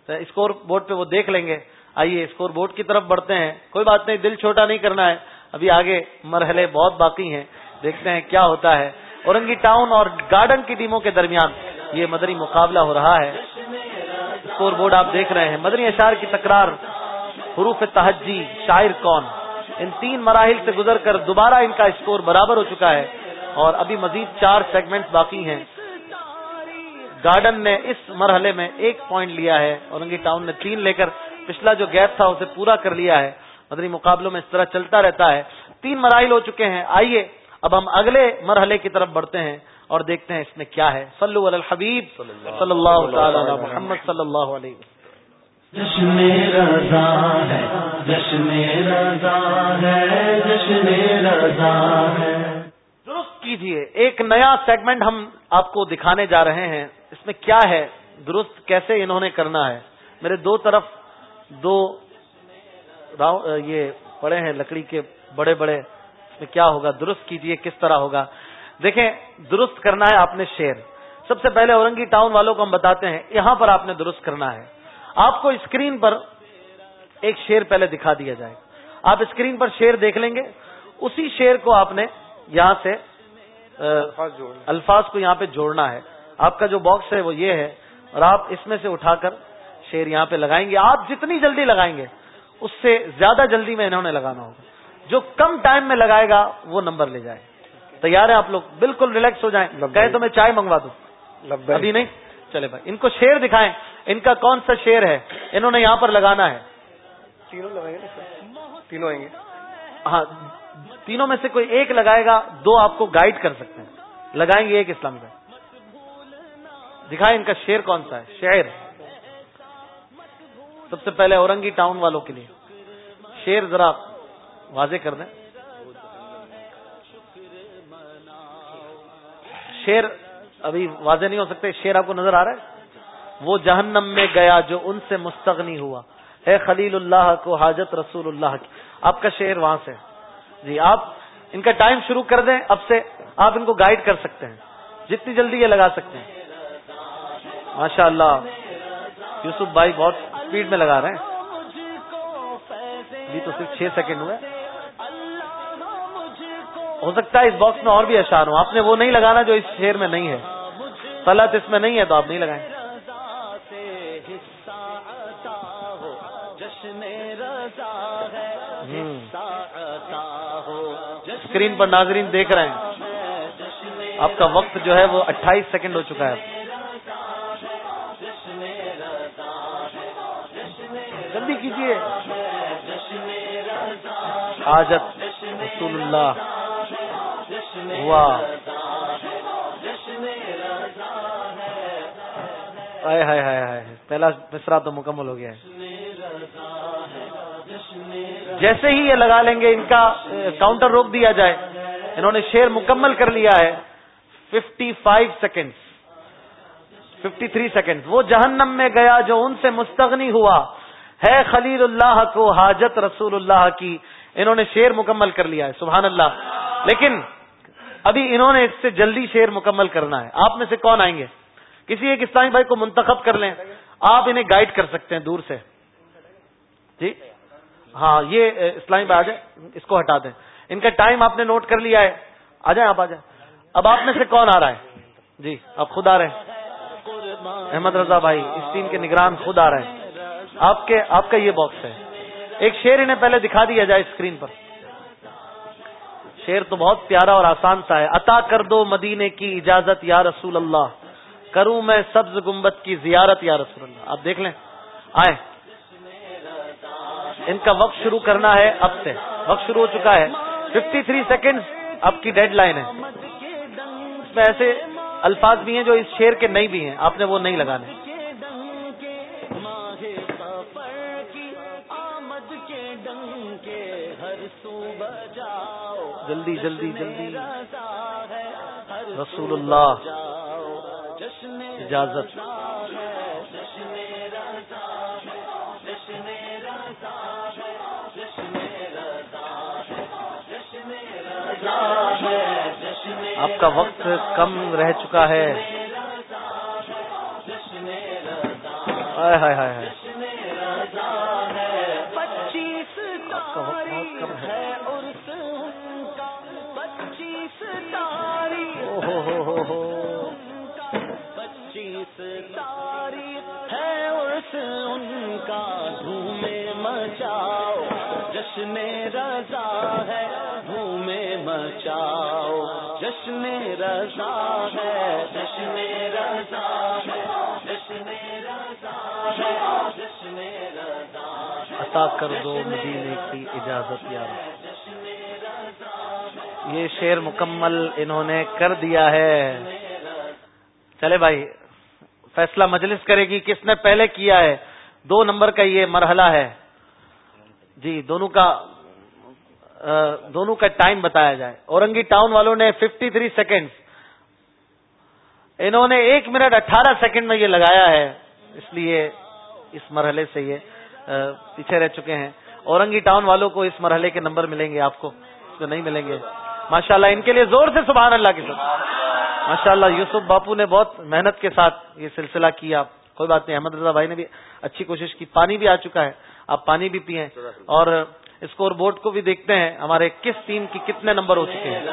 اسکور بورڈ پہ وہ دیکھ لیں گے۔ آئیے اسکور بورڈ کی طرف بڑھتے ہیں۔ کوئی بات نہیں دل چھوٹا نہیں کرنا ہے۔ ابھی آگے مرحلے بہت باقی ہیں۔ دیکھتے ہیں کیا ہوتا ہے۔ اورنگی ٹاؤن اور گارڈن کی ٹیموں کے درمیان یہ مدری مقابلہ ہو رہا ہے۔ اسکور بورڈ آپ دیکھ رہے ہیں۔ مدنی اشار کی تکرار حروف تہجی، شاعر کون؟ ان تین مراحل سے گزر کر دوبارہ ان کا اسکور برابر ہو چکا ہے اور ابھی مزید چار سیگمنٹ باقی ہیں۔ گارڈن نے اس مرحلے میں ایک پوائنٹ لیا ہے اورنگی ٹاؤن نے تین لے کر پچھلا جو گیپ تھا اسے پورا کر لیا ہے۔ مدنی مقابلوں میں اس طرح چلتا رہتا ہے۔ تین مراحل ہو چکے ہیں۔ آئیے اب ہم اگلے مرحلے کی طرف بڑھتے ہیں اور دیکھتے ہیں اس میں کیا ہے۔ صلو علی الحبیب صلی اللہ تعالی محمد صلی اللہ علیہ جشن رضا ہے، جشن رضا ہے، جشن رضا ہے۔ درست کیجیے، ایک نیا سیگمنٹ ہم آپ کو دکھانے جا رہے ہیں۔ اس میں کیا ہے؟ درست کیسے انہوں نے کرنا ہے؟ میرے دو طرف دو یہ پڑے ہیں لکڑی کے بڑے بڑے۔ اس میں کیا ہوگا؟ درست کیجیے، کس طرح ہوگا؟ دیکھیں، درست کرنا ہے آپ نے شیر سب سے پہلے اورنگی ٹاؤن والوں کو ہم بتاتے ہیں، یہاں پر آپ نے درست کرنا ہے۔ آپ کو اسکرین پر ایک شیر پہلے دکھا دیا جائے آپ اسکرین پر شیر دیکھ لیں گے۔ اسی شیر کو آپ نے یہاں سے الفاظ کو یہاں پہ جوڑنا ہے۔ آپ کا جو باکس ہے وہ یہ ہے اور آپ اس میں سے اٹھا کر شیر یہاں پہ لگائیں گے۔ آپ جتنی جلدی لگائیں گے اس سے زیادہ جلدی میں انہوں نے لگانا ہوگا۔ جو کم ٹائم میں لگائے گا وہ نمبر لے جائے۔ تیار ہیں آپ لوگ؟ بالکل ریلیکس ہو جائیں۔ کہے تو میں چائے منگوا دوں۔ ابھی نہیں؟ چلے بھائی ان کو شیر دکھائیں۔ ان کا کون سا شیر ہے؟ انہوں نے یہاں پر لگانا ہے۔ تینوں آئیں گے۔ ہاں تینوں میں سے کوئی ایک لگائے گا دو آپ کو گائیڈ کر سکتے ہیں۔ لگائیں گے ایک اسلام کا دکھائیں ان کا شیر کون سا ہے؟ شعر۔ سب سے پہلے اورنگی ٹاؤن والوں کے لیے۔ شیر ذرا واضح کر دیں۔ شیر ابھی واضح نہیں ہو سکتے شیر آپ کو نظر آ رہا ہے؟ وہ جہنم میں گیا جو ان سے مستغنی ہوا۔ ہے خلیل اللہ کو حاجت رسول اللہ کی۔ آپ کا شعر وہاں سے۔ جی آپ ان کا ٹائم شروع کر دیں، اب سے آپ ان کو گائیڈ کر سکتے ہیں۔ جتنی جلدی یہ لگا سکتے ہیں۔ ماشاء اللہ یوسف بھائی بہت اسپیڈ میں لگا رہے ہیں۔ ابھی تو صرف چھ سیکنڈ ہوئے۔ ہو سکتا ہے اس باکس میں اور بھی اشار ہوں۔ آپ نے وہ نہیں لگانا جو اس شیر میں نہیں ہے۔ طلعت اس میں نہیں ہے تو آپ نہیں لگائیں۔ اسکرین پر ناظرین دیکھ رہے ہیں۔ آپ کا وقت جو ہے وہ اٹھائیس سیکنڈ ہو چکا ہے۔ جلدی کیجیے آجت رسول اللہ۔ ہوا۔ پہلا مصرا تو مکمل ہو گیا ہے۔ جیسے ہی یہ لگا لیں گے، ان کا کاؤنٹر روک دیا جائے۔ انہوں نے شیر مکمل کر لیا ہے۔ Fifty five second fifty three second وہ جہنم میں گیا جو ان سے مستغنی ہوا۔ ہے خلیل اللہ کو حاجت رسول اللہ کی۔ انہوں نے شیر مکمل کر لیا ہے۔ سبحان اللہ۔ لیکن ابھی انہوں نے اس سے جلدی شیر مکمل کرنا ہے۔ آپ میں سے کون آئیں گے؟ کسی ایک اسلامی بھائی کو منتخب کر لیں۔ آپ انہیں گائیڈ کر سکتے ہیں دور سے۔ جی؟ ہاں یہ اسلامی بھائی آ جائیں اس کو ہٹا دیں۔ ان کا ٹائم آپ نے نوٹ کر لیا ہے۔ آ جائیں، آپ آ جائیں۔ اب آپ میں سے کون آ رہا ہے؟ جی آپ خود آ رہے ہیں۔ احمد رضا بھائی، اس ٹیم کے نگران خود آ رہے ہیں۔ آپ کے، آپ کا یہ باکس ہے۔ ایک شیر انہیں پہلے دکھا دیا جائے اسکرین پر۔ شیر تو بہت پیارا اور آسان سا ہے۔ عطا کر دو مدینے کی اجازت، یا رسول اللہ۔ کروں میں سبز گمبت کی زیارت، یا رسول اللہ۔ آپ دیکھ لیں۔ آئے ان کا وقت شروع کرنا ہے اب سے۔ وقت شروع ہو چکا ہے۔ ففٹی تھری سیکنڈ اب کی ڈیڈ لائن ہے۔ اس میں ایسے الفاظ بھی ہیں جو اس شیر کے نہیں بھی ہیں۔ آپ نے وہ نہیں لگانے۔ جلدی جلدی جلدی۔ رسول اللہ۔ اجازت۔ آپ کا وقت کم رہ چکا ہے۔ ہائے ہائے ہائے پچیس تاریخ ہے اس ان کا۔ دھوم مچاؤ۔ جشن رضا رضا ہے جشن رضا ہے جشن رضا ہے جشن رضا عطا کر دو مدینے کی اجازت یار یہ شیر مکمل انہوں نے کر دیا ہے۔ چلے بھائی فیصلہ مجلس کرے گی کس نے پہلے کیا ہے۔ دو نمبر کا یہ مرحلہ ہے۔ جی دونوں کا دونوں کا ٹائم بتایا جائے۔ اورنگی ٹاؤن والوں نے ففٹی تھری سیکنڈ انہوں نے ایک منٹ اٹھارہ سیکنڈ میں یہ لگایا ہے، اس لیے اس مرحلے سے یہ پیچھے رہ چکے ہیں۔ اورنگی ٹاؤن والوں کو اس مرحلے کے نمبر ملیں گے، آپ کو تو نہیں ملیں گے۔ ماشاء اللہ ان کے لیے زور سے سبحان اللہ کی سب ماشاء اللہ یوسف باپو نے بہت محنت کے ساتھ یہ سلسلہ کیا۔ کوئی بات نہیں، احمد رضا بھائی نے بھی اچھی کوشش کی۔ پانی بھی آ چکا ہے، آپ پانی بھی پیئیں اور اسکور بورڈ کو بھی دیکھتے ہیں، ہمارے کس ٹیم کی کتنے نمبر ہو چکے ہیں۔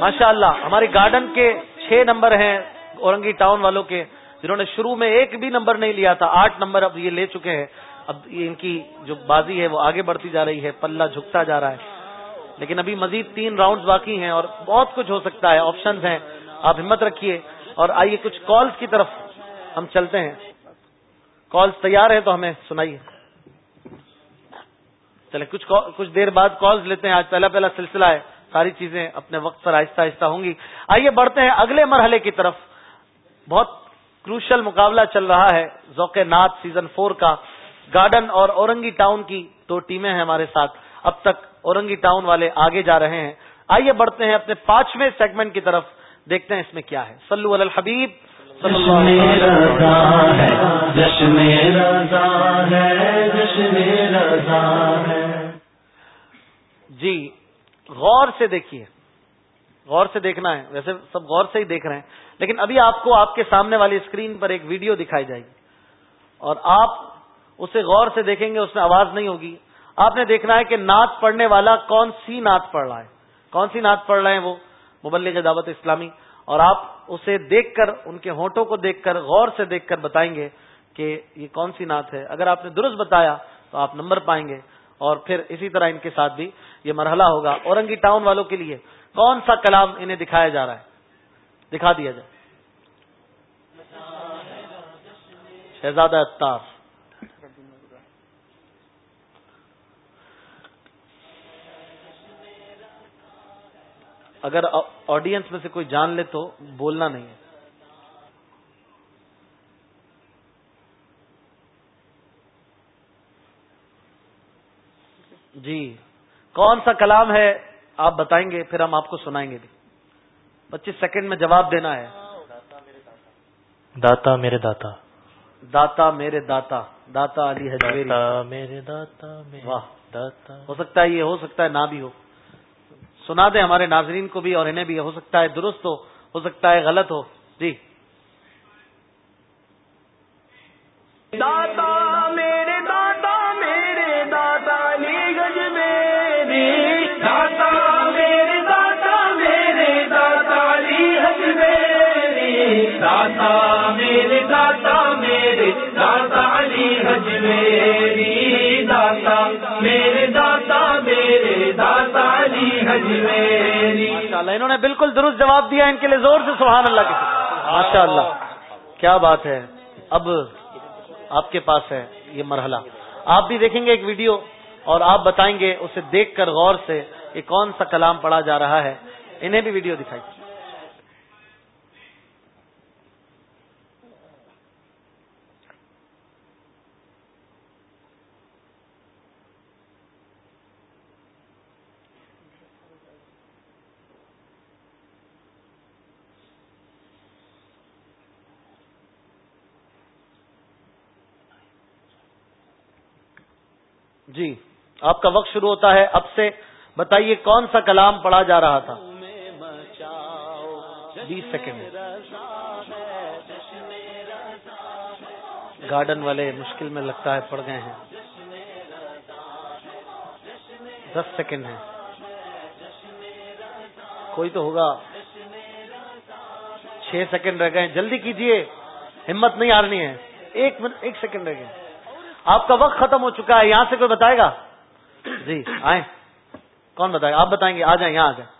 ماشاء اللہ گارڈن کے چھ نمبر ہیں، اورنگی ٹاؤن والوں کے، جنہوں نے شروع میں ایک بھی نمبر نہیں لیا تھا، آٹھ نمبر اب یہ لے چکے ہیں۔ اب ان کی جو بازی ہے، وہ آگے بڑھتی جا رہی ہے، پلہ جھکتا جا رہا ہے۔ لیکن ابھی مزید تین راؤنڈ باقی ہیں اور بہت کچھ ہو سکتا ہے آپشنز ہیں۔ آپ ہمت رکھیے۔ اور آئیے کچھ کالز کی طرف ہم چلتے ہیں۔ کالز تیار ہے تو ہمیں سنائیے۔ چلے کچھ کچھ دیر بعد کالز لیتے ہیں۔ آج پہلا پہلا سلسلہ ہے۔ ساری چیزیں اپنے وقت پر آہستہ آہستہ ہوں گی۔ آئیے بڑھتے ہیں اگلے مرحلے کی طرف۔ بہت کروشل مقابلہ چل رہا ہے ذوق نات سیزن فور کا۔ گارڈن اور اورنگی ٹاؤن کی دو ٹیمیں ہیں ہمارے ساتھ۔ اب تک اورنگی ٹاؤن والے آگے جا رہے ہیں۔ آئیے بڑھتے ہیں اپنے پانچویں سیگمنٹ کی طرف۔ دیکھتے ہیں اس میں کیا ہے۔ سلو الحبیب۔ جی غور سے دیکھیے۔ غور سے دیکھنا ہے۔ ویسے سب غور سے ہی دیکھ رہے ہیں۔ لیکن ابھی آپ کو آپ کے سامنے والی اسکرین پر ایک ویڈیو دکھائی جائے گی۔ اور آپ اسے غور سے دیکھیں گے، اس میں آواز نہیں ہوگی۔ آپ نے دیکھنا ہے کہ نعت پڑھنے والا کون سی نعت پڑھ رہا ہے۔ کون سی نعت پڑھ رہے ہیں وہ؟ مبلغ دعوت اسلامی۔ اور آپ اسے دیکھ کر، ان کے ہونٹوں کو دیکھ کر، غور سے دیکھ کر بتائیں گے کہ یہ کون سی نعت ہے۔ اگر آپ نے درست بتایا تو آپ نمبر پائیں گے۔ اور پھر اسی طرح ان کے ساتھ بھی۔ یہ مرحلہ ہوگا اورنگی ٹاؤن والوں کے لیے کون سا کلام انہیں دکھایا جا رہا ہے؟ دکھا دیا جائے۔ شہزادہ اختار۔ اگر آڈینس میں سے کوئی جان لے تو بولنا نہیں ہے۔ جی۔ کون سا کلام ہے آپ بتائیں گے پھر ہم آپ کو سنائیں گے بھی۔ پچیس سیکنڈ میں جواب دینا ہے۔ داتا میرے داتا۔ داتا میرے داتا۔ داتا علی میرے داتا واہ۔ داتا۔ ہو سکتا ہے یہ ہو سکتا ہے نہ بھی ہو۔ سنا دیں ہمارے ناظرین کو بھی اور انہیں بھی ہو سکتا ہے درست ہو ہو سکتا ہے غلط ہو۔ جی۔ داتا بالکل درست جواب دیا ان کے لیے زور سے، سبحان اللہ کے ماشاء اللہ کیا بات ہے۔ اب آپ کے پاس ہے یہ مرحلہ۔ آپ بھی دیکھیں گے ایک ویڈیو اور آپ بتائیں گے، اسے دیکھ کر غور سے یہ کون سا کلام پڑھا جا رہا ہے۔ انہیں بھی ویڈیو دکھائی جی آپ کا وقت شروع ہوتا ہے۔ اب سے بتائیے کون سا کلام پڑھا جا رہا تھا؟ بیس سیکنڈ۔ گارڈن والے مشکل میں لگتا ہے پڑ گئے ہیں۔ دس سیکنڈ ہے کوئی تو ہوگا۔ چھ سیکنڈ رہ گئے۔ جلدی کیجیے۔ ہمت نہیں ہارنی ہے۔ ایک منٹ ایک سیکنڈ رہ گئے۔ آپ کا وقت ختم ہو چکا ہے۔ یہاں سے کوئی بتائے گا؟ جی آئیں۔ کون بتائے؟ آپ بتائیں گے آ جائیں یہاں آ جائیں۔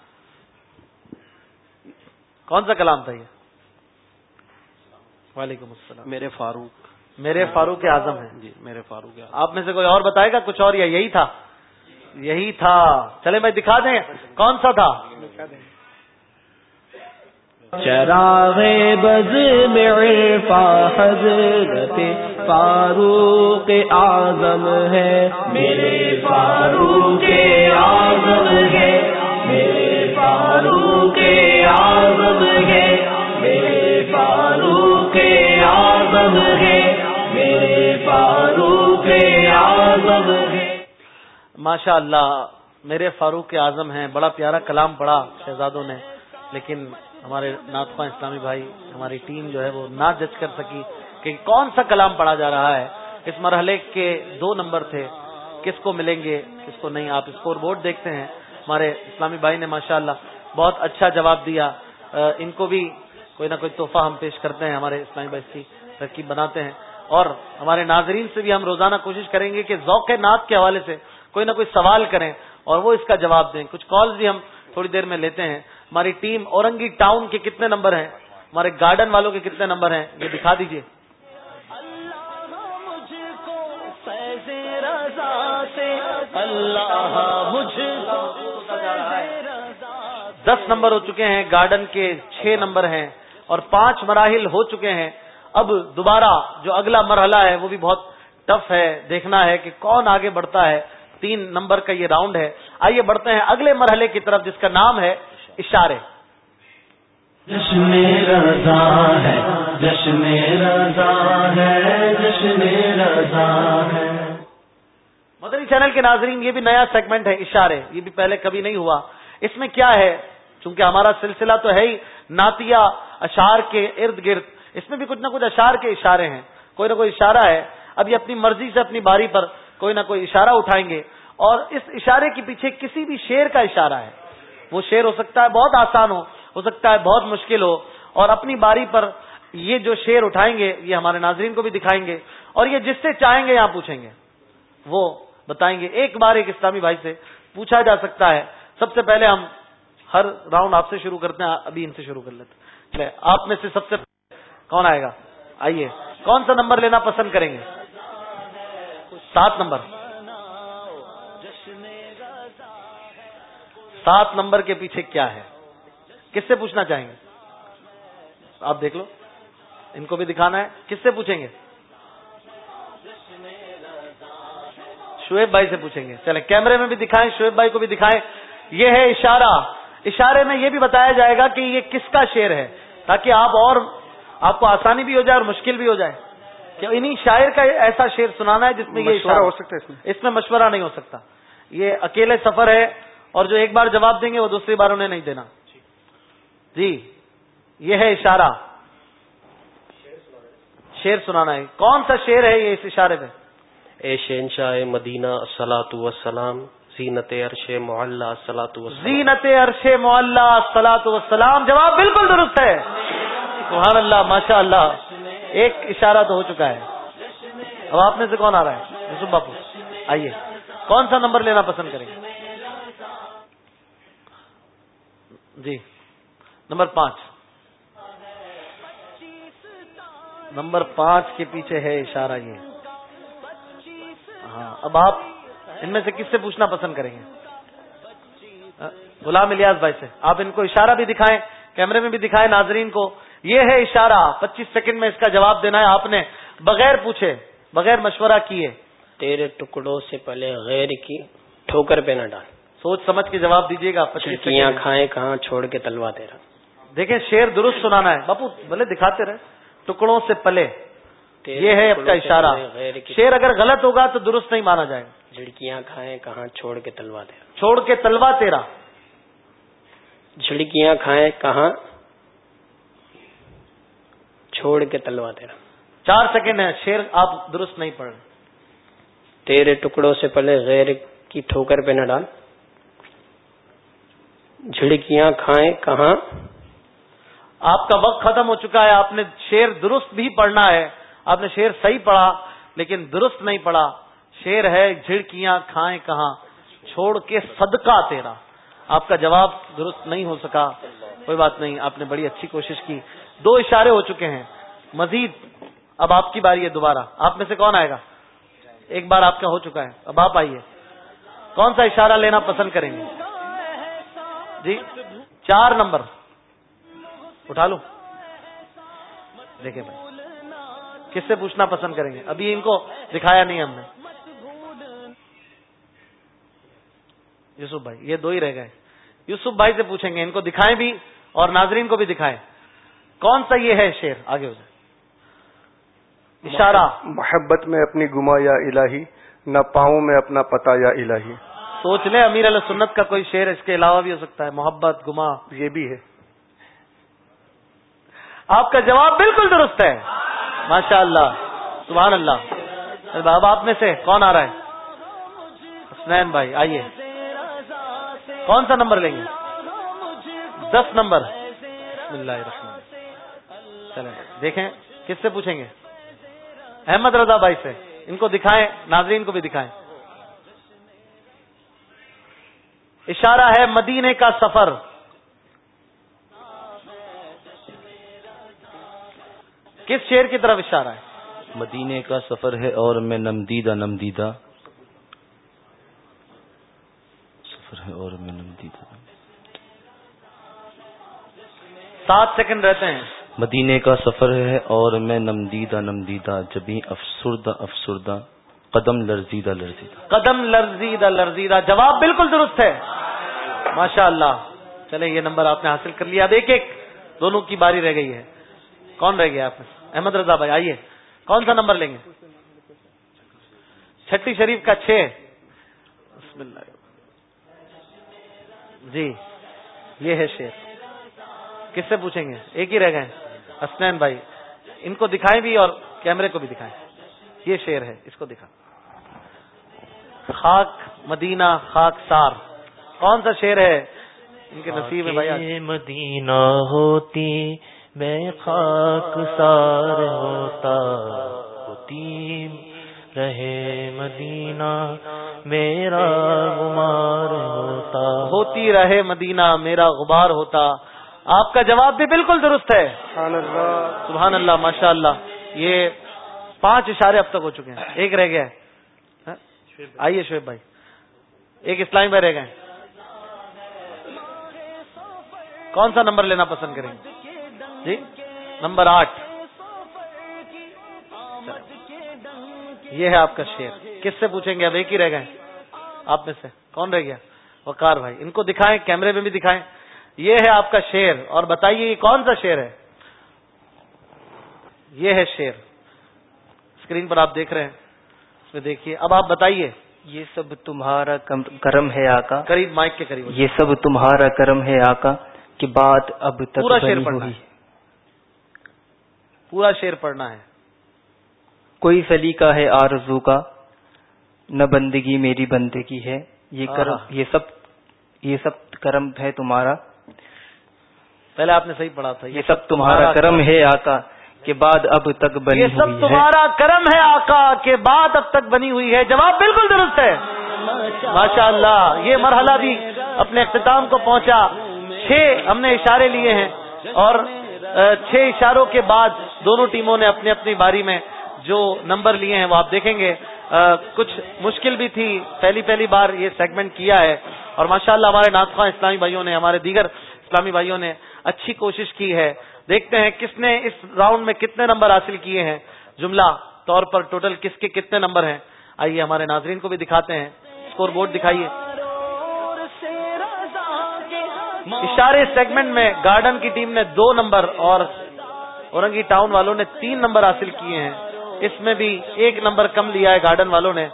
کون سا کلام تھا یہ؟ وعلیکم السلام۔ میرے فاروق۔ میرے فاروق اعظم ہیں۔ جی میرے فاروق آپ میں سے کوئی اور بتائے گا کچھ اور یا یہی تھا؟ یہی تھا۔ چلے بھائی دکھا دیں۔ کون سا تھا؟ چراغ بز میں حضرت فاروق اعظم ہے۔ میرے فاروق اعظم ہے۔ میرے فاروق اعظم ہے۔ میرے فاروق اعظم ہے۔ میرے فاروق اعظم ہے۔ ماشاء اللہ میرے فاروق اعظم ہیں۔ بڑا پیارا کلام پڑھا شہزادوں نے لیکن ہمارے ناطفہ اسلامی بھائی، ہماری ٹیم جو ہے وہ نہ جج کر سکی کہ کون سا کلام پڑھا جا رہا ہے۔ اس مرحلے کے دو نمبر تھے، کس کو ملیں گے، کس کو نہیں، آپ اسکور بورڈ دیکھتے ہیں۔ ہمارے اسلامی بھائی نے ماشاء اللہ بہت اچھا جواب دیا۔ ان کو بھی کوئی نہ کوئی تحفہ ہم پیش کرتے ہیں، ہمارے اسلامی بھائی کی ترکیب بناتے ہیں۔ اور ہمارے ناظرین سے بھی ہم روزانہ کوشش کریں گے کہ ذوق نعت کے حوالے سے کوئی نہ کوئی سوال کریں اور وہ اس کا جواب دیں۔ کچھ کالز بھی ہم تھوڑی دیر میں لیتے ہیں۔ ہماری ٹیم اورنگی ٹاؤن کے کتنے نمبر ہیں؟ ہمارے گارڈن والوں کے کتنے نمبر ہیں؟ یہ دکھا دیجیے دس نمبر ہو چکے ہیں، گارڈن کے چھ نمبر ہیں اور پانچ مراحل ہو چکے ہیں۔ اب دوبارہ جو اگلا مرحلہ ہے، وہ بھی بہت ٹف ہے، دیکھنا ہے کہ کون آگے بڑھتا ہے۔ تین نمبر کا یہ راؤنڈ ہے۔ آئیے بڑھتے ہیں اگلے مرحلے کی طرف، جس کا نام ہے اشارے۔ جشن رضا ہے جشن رضا ہے جشن رضا ہے۔ مدنی چینل کے ناظرین یہ بھی نیا سیگمنٹ ہے اشارے۔ یہ بھی پہلے کبھی نہیں ہوا۔ اس میں کیا ہے؟ چونکہ ہمارا سلسلہ تو ہے ہی ناتیہ اشار کے ارد گرد۔ اس میں بھی کچھ نہ کچھ اشار کے اشارے ہیں۔ کوئی نہ کوئی اشارہ ہے۔ اب یہ اپنی مرضی سے اپنی باری پر کوئی نہ کوئی اشارہ اٹھائیں گے۔ اور اس اشارے کے پیچھے کسی بھی شیر کا اشارہ ہے۔ وہ شیر ہو سکتا ہے بہت آسان ہو ہو سکتا ہے بہت مشکل ہو، اور اپنی باری پر یہ جو شیر اٹھائیں گے، یہ ہمارے ناظرین کو بھی دکھائیں گے، اور یہ جس سے چاہیں گے یہاں پوچھیں گے۔ وہ بتائیں گے، ایک بار ایک اسلامی بھائی سے پوچھا جا سکتا ہے۔ سب سے پہلے ہم ہر راؤنڈ آپ سے شروع کرتے ہیں، ابھی ان سے شروع کر لیتے ہیں۔ آپ میں سے سب سے کون آئے گا؟ آئیے، کون سا نمبر لینا پسند کریں گے؟ سات نمبر۔ سات نمبر کے پیچھے کیا ہے؟ کس سے پوچھنا چاہیں گے؟ آپ دیکھ لو۔ ان کو بھی دکھانا ہے۔ کس سے پوچھیں گے؟ شعیب بھائی سے پوچھیں گے۔ چلے کیمرے میں بھی دکھائیں شعیب بھائی کو بھی دکھائیں۔ یہ ہے اشارہ۔ اشارے میں یہ بھی بتایا جائے گا کہ یہ کس کا شعر ہے؟ تاکہ آپ اور آپ کو آسانی بھی ہو جائے اور مشکل بھی ہو جائے۔ کہ انہیں شاعر کا ایسا شعر سنانا ہے جس میں یہ اشارہ ہو سکتا ہے اس میں مشورہ نہیں ہو سکتا۔ یہ اکیلے سفر ہے۔ اور جو ایک بار جواب دیں گے وہ دوسری بار انہیں نہیں دینا۔ جی یہ ہے اشارہ۔ شیر سنانا ہے۔ کون سا شیر ہے یہ اس اشارے پہ اے شہنشاہ مدینہ سلاۃ وسلام زینت عرش معلّہ سلاۃ زینت عرش معلّہ سلاۃ وسلام جواب بالکل درست ہے۔ سبحان اللہ ماشاء اللہ۔ ایک اشارہ تو ہو چکا ہے۔ اب آپ میں سے کون آ رہا ہے؟ یوسف باپو۔ آئیے۔ کون سا نمبر لینا پسند کریں؟ گے جی نمبر پانچ۔ نمبر پانچ کے پیچھے ہے اشارہ یہ۔ ہاں اب آپ ان میں سے کس سے پوچھنا پسند کریں گے؟ غلام الیاس بھائی سے۔ آپ ان کو اشارہ بھی دکھائیں، کیمرے میں بھی دکھائیں، ناظرین کو۔ یہ ہے اشارہ۔ پچیس سیکنڈ میں اس کا جواب دینا ہے۔ آپ نے بغیر پوچھے، بغیر مشورہ کیے۔ تیرے ٹکڑوں سے پہلے غیر کی، ٹھوکر پہ نہ ڈال۔ سوچ سمجھ کے جواب دیجیے گا پچیس کھائیں کہاں چھوڑ کے تلوا دے رہا۔ دیکھیں شیر درست سنانا ہے۔ باپو بھلے دکھاتے رہے۔ ٹکڑوں سے پلے۔ یہ ہے اب کا اشارہ۔ شیر اگر غلط ہوگا تو درست نہیں مانا جائے گا۔ جھڑکیاں کھائیں کہاں چھوڑ کے تلوا دے چھوڑ کے تلوا تیرا۔ جھڑکیاں کھائیں کہاں چھوڑ کے تلوا تیرا چار سیکنڈ ہے شیر آپ درست نہیں پڑھ تیرے ٹکڑوں سے پہلے غیر کی ٹھوکر پہ نہ ڈال۔ جھڑکیاں کھائیں، کہاں؟ آپ کا وقت ختم ہو چکا ہے، آپ نے شیر درست بھی پڑھنا ہے، آپ نے شیر صحیح پڑھا، لیکن درست نہیں پڑھا۔ شیر ہے جھڑکیاں کھائیں کہاں؟ چھوڑ کے صدقہ تیرا۔ آپ کا جواب درست نہیں ہو سکا۔ کوئی بات نہیں، آپ نے بڑی اچھی کوشش کی۔ دو اشارے ہو چکے ہیں۔ مزید، اب آپ کی باری ہے دوبارہ۔ آپ میں سے کون آئے گا؟ ایک بار آپ کا ہو چکا ہے۔ اب آپ آئیے۔ کون سا اشارہ لینا پسند کریں گے؟ جی چار نمبر۔ اٹھا لو۔ دیکھیں بھائی، کس سے پوچھنا پسند کریں گے؟ ابھی ان کو دکھایا نہیں ہم نے۔ یوسف بھائی، یہ دو ہی رہ گئے۔ یوسف بھائی سے پوچھیں گے، ان کو دکھائیں بھی اور ناظرین کو بھی دکھائیں۔ کون سا یہ ہے شیر آگے ہو جائے۔ اشارہ۔ محبت میں اپنی گما یا الہی، نہ پاؤں میں اپنا پتا یا الہی۔ سوچ لیں، امیر علیہ سنت کا کوئی شعر اس کے علاوہ بھی ہو سکتا ہے۔ محبت گما یہ بھی ہے۔ آپ کا جواب بالکل درست ہے۔ ماشاء اللہ سبحان اللہ بابا، آپ میں سے کون آ رہا ہے؟ حسنین بھائی، آئیے۔ کون سا نمبر لیں گے؟ دس نمبر۔ بسم اللہ الرحمن چلیں، دیکھیں، کس سے پوچھیں گے؟ احمد رضا بھائی سے۔ ان کو دکھائیں، ناظرین کو بھی دکھائیں۔ اشارہ ہے مدینے کا سفر۔ کس شیر کی طرف اشارہ ہے؟ مدینے کا سفر ہے اور میں نمدیدہ نمدیدہ۔ سفر ہے اور میں نمدیدہ۔ سات سیکنڈ رہتے ہیں۔ مدینے کا سفر ہے اور میں نمدیدہ نمدیدہ۔ جبھی افسردہ افسردہ۔ قدم لرزیدہ لرزیدہ۔ قدم لرزیدہ لرزیدہ۔ جواب بالکل درست ہے۔ ماشاء اللہ چلے، یہ نمبر آپ نے حاصل کر لیا۔ اب ایک ایک دونوں کی باری رہ گئی ہے۔ کون رہ گیا آپ احمد رضا بھائی، آئیے۔ کون سا نمبر لیں گے؟ چھٹی شریف کا چھ۔ بسم اللہ۔ جی یہ ہے شیر۔ کس سے پوچھیں گے؟ ایک ہی رہ گئے۔ اسنین بھائی، ان کو دکھائیں بھی اور کیمرے کو بھی دکھائیں۔ یہ شیر ہے، اس کو دکھا۔ خاک مدینہ خاک سار۔ کون سا شیر ہے؟ ان کے نصیب میں بھائی مدینہ ہوتی میں خاک سار ہوتا۔ ہوتی رہے مدینہ میرا غبار ہوتا۔ ہوتی رہے مدینہ میرا غبار ہوتا۔ آپ کا جواب بھی بالکل درست ہے۔ سبحان اللہ۔ ماشاء اللہ یہ پانچ اشارے اب تک ہو چکے ہیں۔ ایک رہ گیا ہے؟ آئیے شعیب بھائی۔ ایک اسلامی بھائی رہ گئے۔ کون سا نمبر لینا پسند کریں گے؟ جی؟ نمبر آٹھ۔ یہ ہے آپ کا شیر کس سے پوچھیں گے؟ اب ایک ہی رہ گئے۔ آپ میں سے۔ کون رہ گیا؟ وقار بھائی۔ ان کو دکھائیں، کیمرے میں بھی دکھائیں۔ یہ ہے آپ کا شیر اور بتائیے یہ کون سا شیر ہے؟ یہ ہے شیر اسکرین پر آپ دیکھ رہے ہیں۔ میں دیکھیے۔ اب آپ بتائیے۔ یہ سب تمہارا کرم ہے آقا۔ قریب مائک کے قریب یہ سب تمہارا کرم ہے آقا کہ بات اب تک پورا شیر پڑھنا ہے۔ پورا شیر پڑھنا ہے۔ کوئی سلیقہ ہے آرزو کا نہ بندگی میری بندگی ہے۔ یہ کرم یہ سب یہ سب کرم ہے تمہارا۔ پہلے آپ نے صحیح پڑھا تھا۔ یہ سب تمہارا کرم ہے آقا۔ کے بعد اب تک بنی یہ سب تمہارا کرم ہے آقا کے بعد اب تک بنی ہوئی ہے۔ جواب بالکل درست ہے۔ ماشاء اللہ یہ مرحلہ بھی اپنے اختتام کو پہنچا۔ چھ ہم نے اشارے لیے ہیں اور چھ اشاروں کے بعد دونوں ٹیموں نے اپنی اپنی باری میں جو نمبر لیے ہیں وہ آپ دیکھیں گے۔ کچھ مشکل بھی تھی۔ پہلی پہلی بار یہ سیگمنٹ کیا ہے۔ اور ماشاءاللہ ہمارے ناطخواں اسلامی بھائیوں نے ہمارے دیگر اسلامی بھائیوں نے اچھی کوشش کی ہے۔ دیکھتے ہیں کس نے اس راؤنڈ میں کتنے نمبر حاصل کیے ہیں۔ جملہ طور پر ٹوٹل کس کے کتنے نمبر ہیں۔ آئیے ہمارے ناظرین کو بھی دکھاتے ہیں۔ اسکور بورڈ دکھائیے۔ اشارے سیگمنٹ میں گارڈن کی ٹیم نے دو نمبر اور اورنگی ٹاؤن والوں نے تین نمبر حاصل کیے ہیں۔ اس میں بھی ایک نمبر کم لیا ہے گارڈن والوں نے۔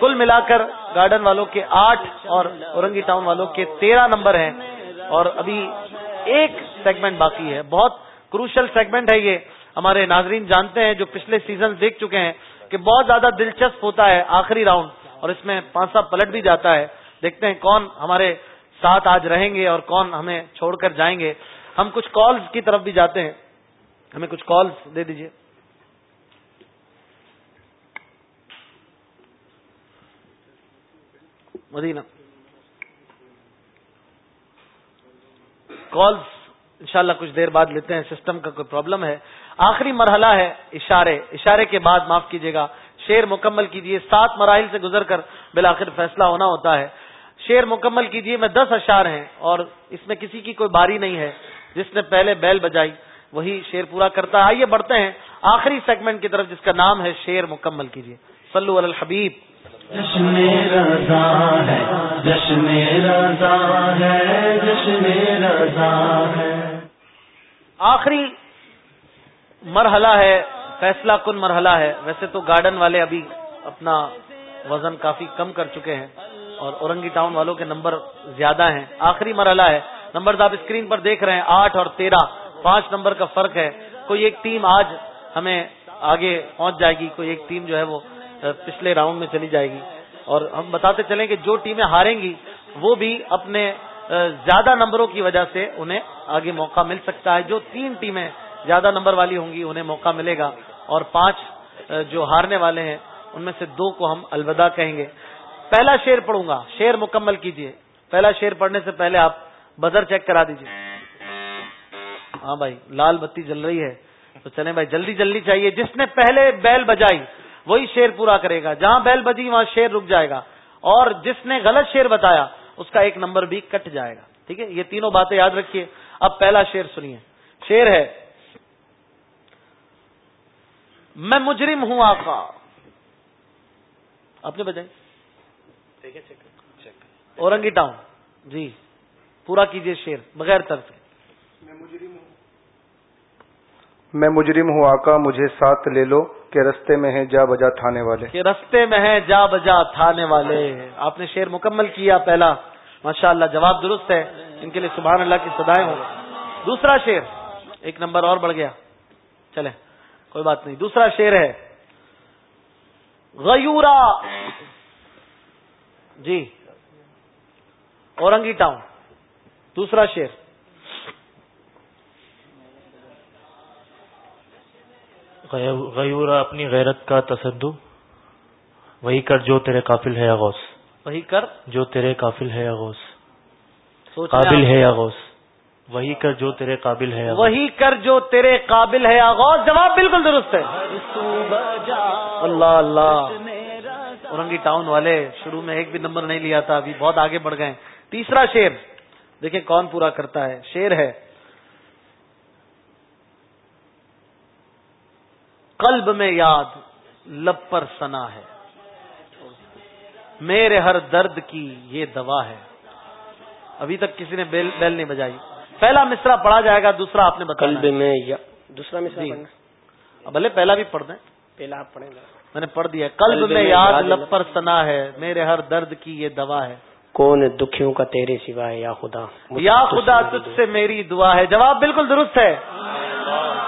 کل ملا کر گارڈن والوں کے آٹھ اور اورنگی ٹاؤن والوں کے تیرہ نمبر ہیں۔ اور ابھی ایک سیگمنٹ باقی ہے۔ بہت کروشل سیگمنٹ ہے یہ۔ ہمارے ناظرین جانتے ہیں جو پچھلے سیزن دیکھ چکے ہیں کہ بہت زیادہ دلچسپ ہوتا ہے آخری راؤنڈ اور اس میں پانچ سا پلٹ بھی جاتا ہے۔ دیکھتے ہیں کون ہمارے ساتھ آج رہیں گے اور کون ہمیں چھوڑ کر جائیں گے۔ ہم کچھ کالز کی طرف بھی جاتے ہیں۔ ہمیں کچھ کالز دے دیجیے مدینہ۔ کالز انشاءاللہ کچھ دیر بعد لیتے ہیں سسٹم کا کوئی پرابلم ہے۔ آخری مرحلہ ہے اشارے۔ اشارے کے بعد معاف کیجیے گا۔ شیر مکمل کیجیے سات مراحل سے گزر کر بالآخر فیصلہ ہونا ہوتا ہے۔ شیر مکمل کیجیے میں دس اشار ہیں اور اس میں کسی کی کوئی باری نہیں ہے۔ جس نے پہلے بیل بجائی، وہی شیر پورا کرتا ہے۔ آئیے بڑھتے ہیں۔ آخری سیگمنٹ کی طرف جس کا نام ہے شیر مکمل کیجیے سلو الحبیب۔ جشن رضا ہے، جشن رضا ہے، جشن رضا ہے۔ آخری مرحلہ ہے، فیصلہ کن مرحلہ ہے۔ ویسے تو گارڈن والے ابھی اپنا وزن کافی کم کر چکے ہیں اور اورنگی ٹاؤن والوں کے نمبر زیادہ ہیں۔ آخری مرحلہ ہے۔ نمبر آپ اسکرین پر دیکھ رہے ہیں، آٹھ اور تیرہ۔ پانچ نمبر کا فرق ہے۔ کوئی ایک ٹیم آج ہمیں آگے پہنچ جائے گی، کوئی ایک ٹیم جو ہے وہ پچھلے راؤنڈ میں چلی جائے گی۔ اور ہم بتاتے چلیں کہ جو ٹیمیں ہاریں گی، وہ بھی اپنے زیادہ نمبروں کی وجہ سے انہیں آگے موقع مل سکتا ہے۔ جو تین ٹیمیں زیادہ نمبر والی ہوں گی، انہیں موقع ملے گا۔ اور پانچ جو ہارنے والے ہیں، ان میں سے دو کو ہم الوداع کہیں گے۔ پہلا شیر پڑھوں گا۔ شیر مکمل کیجیے۔ پہلا شیر پڑھنے سے پہلے آپ بزر چیک کرا دیجیے۔ ہاں بھائی، لال بتی جل رہی ہے۔ تو چلیں بھائی، جلدی جلدی چاہیے۔ جس نے پہلے بیل بجائی وہی شیر پورا کرے گا۔ جہاں بیل بجی وہاں شیر رک جائے گا۔ اور جس نے غلط شیر بتایا اس کا ایک نمبر بھی کٹ جائے گا۔ ٹھیک ہے؟ یہ تینوں باتیں یاد رکھیے۔ اب پہلا شیر سنیے۔ شیر ہے میں مجرم ہوں آقا۔ آپ نے بجائی؟ اورنگی ٹاؤن۔ جی۔ پورا کیجیے شیر بغیر طرف میں مجرم ہوں آقا مجھے ساتھ لے لو۔ کہ رستے میں ہیں جا بجا تھانے والے۔ کہ رستے میں ہیں جا بجا تھانے والے۔ آپ نے شیر مکمل کیا پہلا۔ ماشاء اللہ جواب درست ہے۔ ان کے لیے سبحان اللہ کی سدائے ہوں۔ دوسرا شیر ایک نمبر اور بڑھ گیا۔ چلے کوئی بات نہیں۔ دوسرا شیر ہے۔ غیورا۔ جی اورنگی ٹاؤن۔ دوسرا شیر غیورا اپنی غیرت کا تصدو وہی کر جو تیرے قافل ہے اغوث وہی کر۔ جو تیرے قافل ہے اغوث قابل ہے اغوث وہی کر جو تیرے قابل ہے وہی کر جو تیرے قابل ہے آغوز جواب بالکل درست ہے۔ اللہ اللہ۔ اورنگی ٹاؤن والے شروع میں ایک بھی نمبر نہیں لیا تھا ابھی بہت آگے بڑھ گئے۔ تیسرا شیر دیکھیں کون پورا کرتا ہے۔ شیر ہے۔ قلب میں یاد لب پر سنا ہے۔ میرے ہر درد کی یہ دوا ہے۔ ابھی تک کسی نے بیل بیل نہیں بجائی۔ پہلا مصرا پڑھا جائے گا دوسرا آپ نے قلب میں یا دوسرا مصرا جی۔ بھلے پہلا بھی پڑھ دیں۔ پہلا آپ پڑھیں میں نے پڑھ دیا قلب میں یاد لب پر سنا ہے۔ میرے ہر درد کی یہ دوا ہے۔ کون دکھیوں کا تیرے سوا ہے یا خدا؟ یا خدا تجھ سے میری دعا ہے۔ جواب بالکل درست ہے۔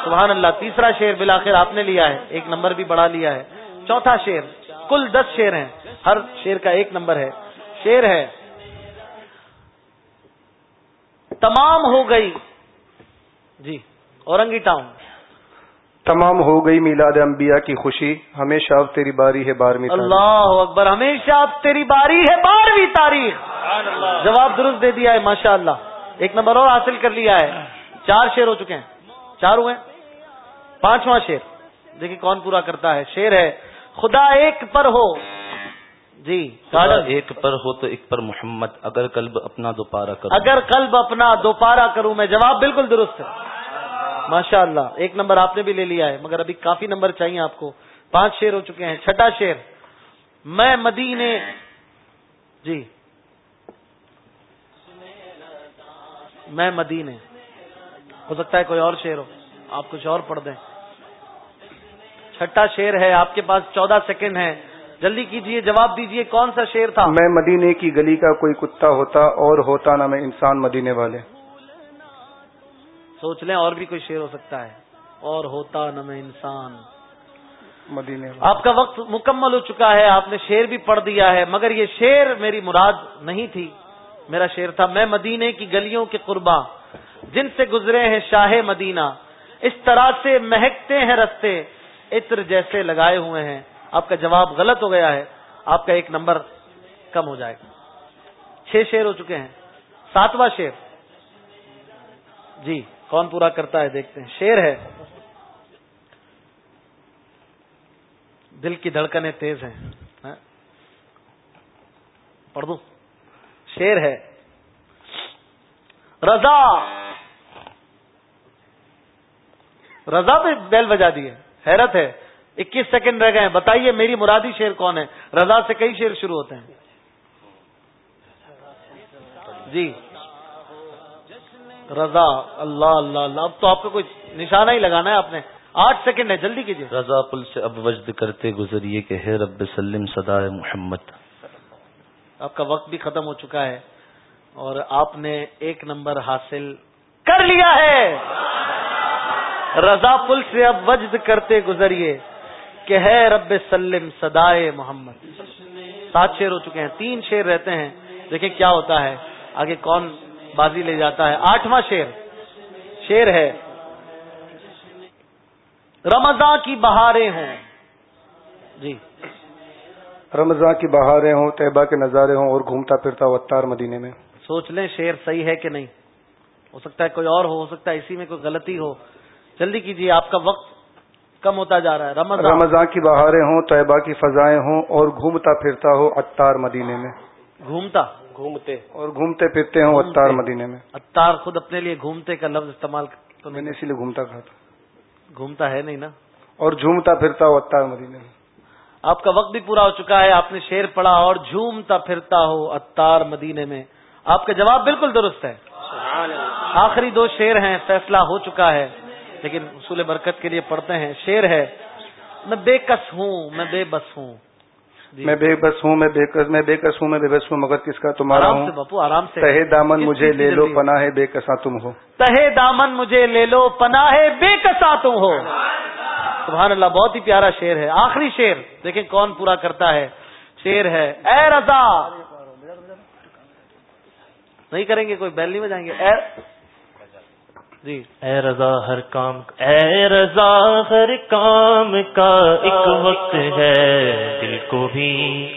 سبحان اللہ تیسرا شیر بلاخر آپ نے لیا ہے ایک نمبر بھی بڑھا لیا ہے۔ چوتھا شیر کل دس شیر ہیں ہر شیر کا ایک نمبر ہے۔ شیر ہے تمام ہو گئی جی اورنگی ٹاؤن۔ تمام ہو گئی میلاد انبیاء کی خوشی ہمیشہ اب تیری باری ہے بارہویں تاریخ۔ اللہ اکبر ہمیشہ اب تیری باری ہے بارہویں تاریخ۔ جواب درست دے دیا ہے ماشاء اللہ ایک نمبر اور حاصل کر لیا ہے۔ چار شیر ہو چکے ہیں۔ چار ہوئے۔ پانچواں شیر دیکھیے کون پورا کرتا ہے۔ شیر ہے خدا ایک پر ہو۔ جی خدا ایک پر ہو تو ایک پر محمد اگر قلب اپنا دوپارہ کرو۔ اگر قلب اپنا دوپارہ کروں میں جواب بالکل درست ہے۔ ماشاء اللہ ایک نمبر آپ نے بھی لے لیا ہے مگر ابھی کافی نمبر چاہیے آپ کو۔ پانچ شیر ہو چکے ہیں۔ چھٹا شیر میں مدینے۔ جی۔ میں مدینے۔ ہو سکتا ہے کوئی اور شیر ہو آپ کچھ اور پڑھ دیں۔ چھٹا شیر ہے آپ کے پاس چودہ سیکنڈ ہے جلدی کیجیے جواب دیجیے کون سا شیر تھا؟ میں مدینے کی گلی کا کوئی کتا ہوتا اور ہوتا نہ میں انسان مدینے والے۔ سوچ لیں اور بھی کوئی شیر ہو سکتا ہے۔ اور ہوتا نہ میں انسان۔ مدینے والے۔ آپ کا وقت مکمل ہو چکا ہے آپ نے شیر بھی پڑھ دیا ہے مگر یہ شیر میری مراد نہیں تھی۔ میرا شیر تھا میں مدینے کی گلیوں کے قربا جن سے گزرے ہیں شاہ مدینہ۔ اس طرح سے مہکتے ہیں رستے عطر جیسے لگائے ہوئے ہیں، آپ کا جواب غلط ہو گیا ہے، آپ کا ایک نمبر کم ہو جائے گا۔ چھ شیر ہو چکے ہیں۔ ساتواں شیر جی کون پورا کرتا ہے دیکھتے ہیں۔ شیر ہے۔ دل کی دھڑکنیں تیز ہیں۔ ہاں۔ پڑھ دوں شیر ہے۔ رضا۔ رضا پہ بیل بجا دیے حیرت ہے اکیس سیکنڈ رہ گئے ہیں۔ بتائیے میری مرادی شیر کون ہے؟ رضا سے کئی شیر شروع ہوتے ہیں۔ جی۔ رضا اللہ اللہ اللہ۔ اب تو آپ کو کوئی نشانہ ہی لگانا ہے آپ نے۔ آٹھ سیکنڈ ہے جلدی کیجیے۔ رضا پل سے اب وجد کرتے گزریے کہ ہے رب سلم صدا محمد۔ آپ کا وقت بھی ختم ہو چکا ہے اور آپ نے ایک نمبر حاصل کر لیا ہے۔ رضا پل سے اب وجد کرتے گزریے کہ ہے رب سلم صدائے محمد۔ سات شیر ہو چکے ہیں تین شیر رہتے ہیں۔ دیکھیں کیا ہوتا ہے۔ آگے کون بازی لے جاتا ہے۔ آٹھواں شیر۔ شیر ہے رمضان کی بہاریں ہوں۔ جی۔ رمضان کی بہاریں ہوں طیبہ کے نظارے ہوں اور گھومتا پھرتا وطار مدینے میں۔ سوچ لیں شیر صحیح ہے کہ نہیں۔ ہو سکتا ہے کوئی اور ہو ہو سکتا ہے اسی میں کوئی غلطی ہو۔ جلدی کیجیے آپ کا وقت کم ہوتا جا رہا ہے۔ رمضان۔ رمضان کی بہاریں ہوں طیبہ کی فضائیں ہوں اور گھومتا پھرتا ہو اتار مدینے میں۔ گھومتا؟ گھومتے۔ اور گھومتے پھرتے ہوں اتار مدینے میں۔ اتار خود اپنے لیے گھومتے کا لفظ استعمال تو میں نے اسی لیے گھومتا کہا تھا۔ گھومتا ہے نہیں نا؟ اور جھومتا پھرتا ہو اتار مدینے میں۔ آپ کا وقت بھی پورا ہو چکا ہے آپ نے شیر پڑھا اور جھومتا پھرتا ہو اتار مدینے میں۔ آپ کا جواب بالکل درست ہے۔ آخری دو شیر ہیں فیصلہ ہو چکا ہے۔ لیکن اصول برکت کے لیے پڑھتے ہیں شیر ہے میں بے کس ہوں میں بے بس ہوں۔ جی۔ میں بے بس ہوں میں بے کس میں بے کس ہوں میں بے بس ہوں مگر کس کا تمہارا آرام ہوں؟ سے باپو آرام سے۔ تہے دامن مجھے لے لو؟ پناہ بے کساں تم ہو۔ تہے دامن مجھے لے لو پناہ بے کسا تم ہو۔ سبحان اللہ بہت ہی پیارا شیر ہے۔ آخری شیر دیکھیں کون پورا کرتا ہے۔ شیر ہے اے رضا۔ نہیں کریں گے کوئی بیل نہیں بجائیں گے۔ اے جی۔ اے رضا ہر کام اے رضا ہر کام کا ایک وقت ہے۔ دل کو بھی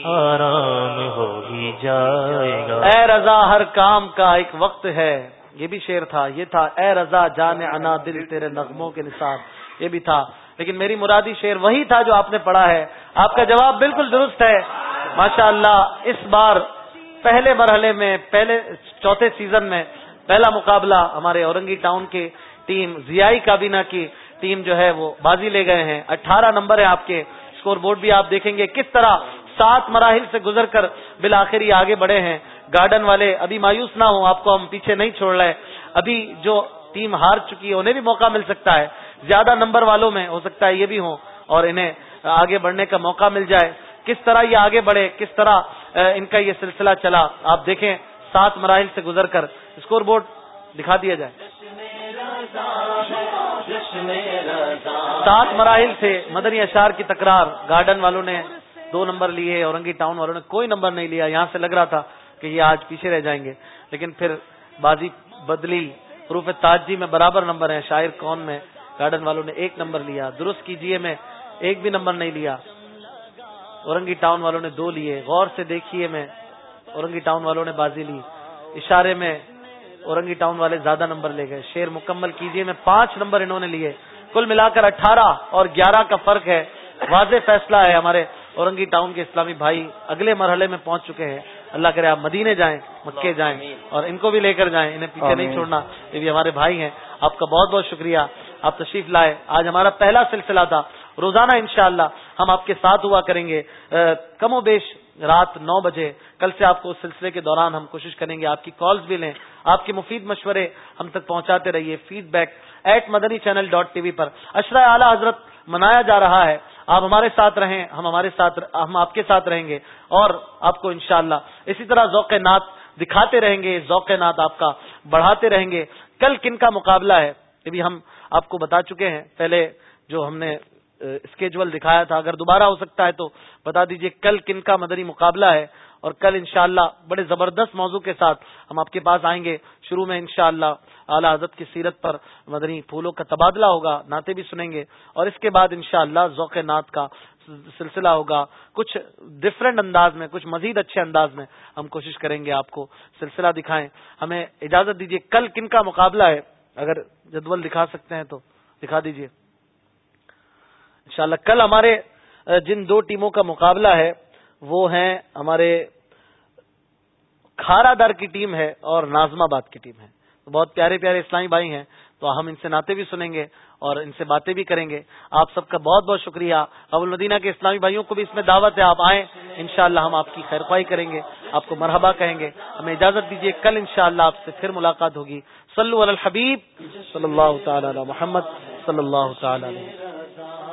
آرام ہو ہی جائے گا۔ اے رضا ہر کام کا ایک وقت ہے۔ یہ بھی شیر تھا یہ تھا اے رضا جان انا دل تیرے نغموں کے نصاب۔ یہ بھی تھا۔ لیکن میری مرادی شیر وہی تھا جو آپ نے پڑھا ہے۔ آپ کا جواب بالکل درست ہے۔ ماشاء اللہ اس بار پہلے مرحلے میں پہلے چوتھے سیزن میں پہلا مقابلہ ہمارے اورنگی ٹاؤن کی ٹیم زیائی کابینہ کی ٹیم جو ہے وہ بازی لے گئے ہیں۔ اٹھارہ نمبر ہے آپ کے۔ اسکور بورڈ بھی آپ دیکھیں گے کس طرح سات مراحل سے گزر کر بالآخر یہ آگے بڑھے ہیں۔ گارڈن والے ابھی مایوس نہ ہوں، آپ کو ہم پیچھے نہیں چھوڑ رہے۔ ابھی جو ٹیم ہار چکی ہے، انہیں بھی موقع مل سکتا ہے۔ زیادہ نمبر والوں میں ہو سکتا ہے یہ بھی ہوں اور انہیں آگے بڑھنے کا موقع مل جائے۔ کس طرح یہ آگے بڑھے، کس طرح ان کا یہ سلسلہ چلا، آپ دیکھیں۔ سات مراحل سے گزر کر اسکور بورڈ دکھا دیا جائے۔ سات مراحل سے مدنی اشار کی تکرار گارڈن والوں نے دو نمبر لیے، اورنگی ٹاؤن والوں نے کوئی نمبر نہیں لیا۔ یہاں سے لگ رہا تھا کہ یہ آج پیچھے رہ جائیں گے۔ لیکن پھر بازی بدلی، حروف تاجی میں برابر نمبر ہیں۔ شاعر کون میں؟ گارڈن والوں نے ایک نمبر لیا۔ درست کیجیے میں ایک بھی نمبر نہیں لیا۔ اورنگی ٹاؤن والوں نے دو لیے۔ غور سے دیکھیے میں اورنگی ٹاؤن والوں نے بازی لی۔ اشارے میں اورنگی ٹاؤن والے زیادہ نمبر لے گئے۔ شیر مکمل کیجیے میں پانچ نمبر انہوں نے لیے۔ کل ملا کر اٹھارہ اور گیارہ کا فرق ہے۔ واضح فیصلہ ہے ہمارے اورنگی ٹاؤن کے اسلامی بھائی اگلے مرحلے میں پہنچ چکے ہیں۔ اللہ کرے آپ مدینے جائیں مکے جائیں اور ان کو بھی لے کر جائیں۔ انہیں پیچھے نہیں چھوڑنا یہ بھی ہمارے بھائی ہیں۔ آپ کا بہت بہت شکریہ۔ آپ تشریف لائے۔ آج ہمارا پہلا سلسلہ تھا۔ روزانہ انشاءاللہ ہم آپ کے ساتھ ہوا کریں گے۔ کم و بیش رات نو بجے کل سے آپ کو اس سلسلے کے دوران ہم کوشش کریں گے آپ کی کالز بھی لیں۔ آپ کے مفید مشورے ہم تک پہنچاتے رہیے۔ Feedback at Madani channel dot T V پر۔ اشرا اعلی حضرت منایا جا رہا ہے۔ آپ ہمارے ساتھ رہیں۔ ہم ہمارے ساتھ ہم آپ کے ساتھ رہیں گے۔ اور آپ کو انشاءاللہ اسی طرح ذوق نعت دکھاتے رہیں گے۔ ذوق نعت آپ کا بڑھاتے رہیں گے۔ کل کن کا مقابلہ ہے یہ بھی ہم آپ کو بتا چکے ہیں۔ پہلے جو ہم نے اسکیجول دکھایا تھا، اگر دوبارہ ہو سکتا ہے تو۔ بتا دیجیے کل کن کا مدنی مقابلہ ہے اور کل انشاءاللہ بڑے زبردست موضوع کے ساتھ ہم آپ کے پاس آئیں گے۔ شروع میں انشاءاللہ شاء اللہ حضرت کی سیرت پر مدنی پھولوں کا تبادلہ ہوگا، نعتیں بھی سنیں گے۔ اور اس کے بعد انشاءاللہ اللہ ذوق نعت کا سلسلہ ہوگا۔ کچھ ڈفرینٹ انداز میں، کچھ مزید اچھے انداز میں ہم کوشش کریں گے آپ کو سلسلہ دکھائیں۔ ہمیں اجازت دیجیے کل کن کا مقابلہ ہے، اگر جدول دکھا سکتے ہیں تو دکھا دیجیے انشاءاللہ، کل ہمارے جن دو ٹیموں کا مقابلہ ہے، وہ ہیں ہمارے کھارا در کی ٹیم ہے اور نازم آباد کی ٹیم ہے۔ بہت پیارے پیارے اسلامی بھائی ہیں، تو ہم ان سے ناطے بھی سنیں گے اور ان سے باتیں بھی کریں گے۔ آپ سب کا بہت بہت شکریہ۔ ابو المدینہ کے اسلامی بھائیوں کو بھی اس میں دعوت ہے، آپ آئیں، انشاءاللہ ہم آپ کی خیر خواہی کریں گے، آپ کو مرحبا کہیں گے۔ ہمیں اجازت دیجیے کل انشاءاللہ آپ سے پھر ملاقات ہوگی۔ صلو علی الحبیب، صلی اللہ تعالی علی محمد، صلی اللہ تعالی علیہ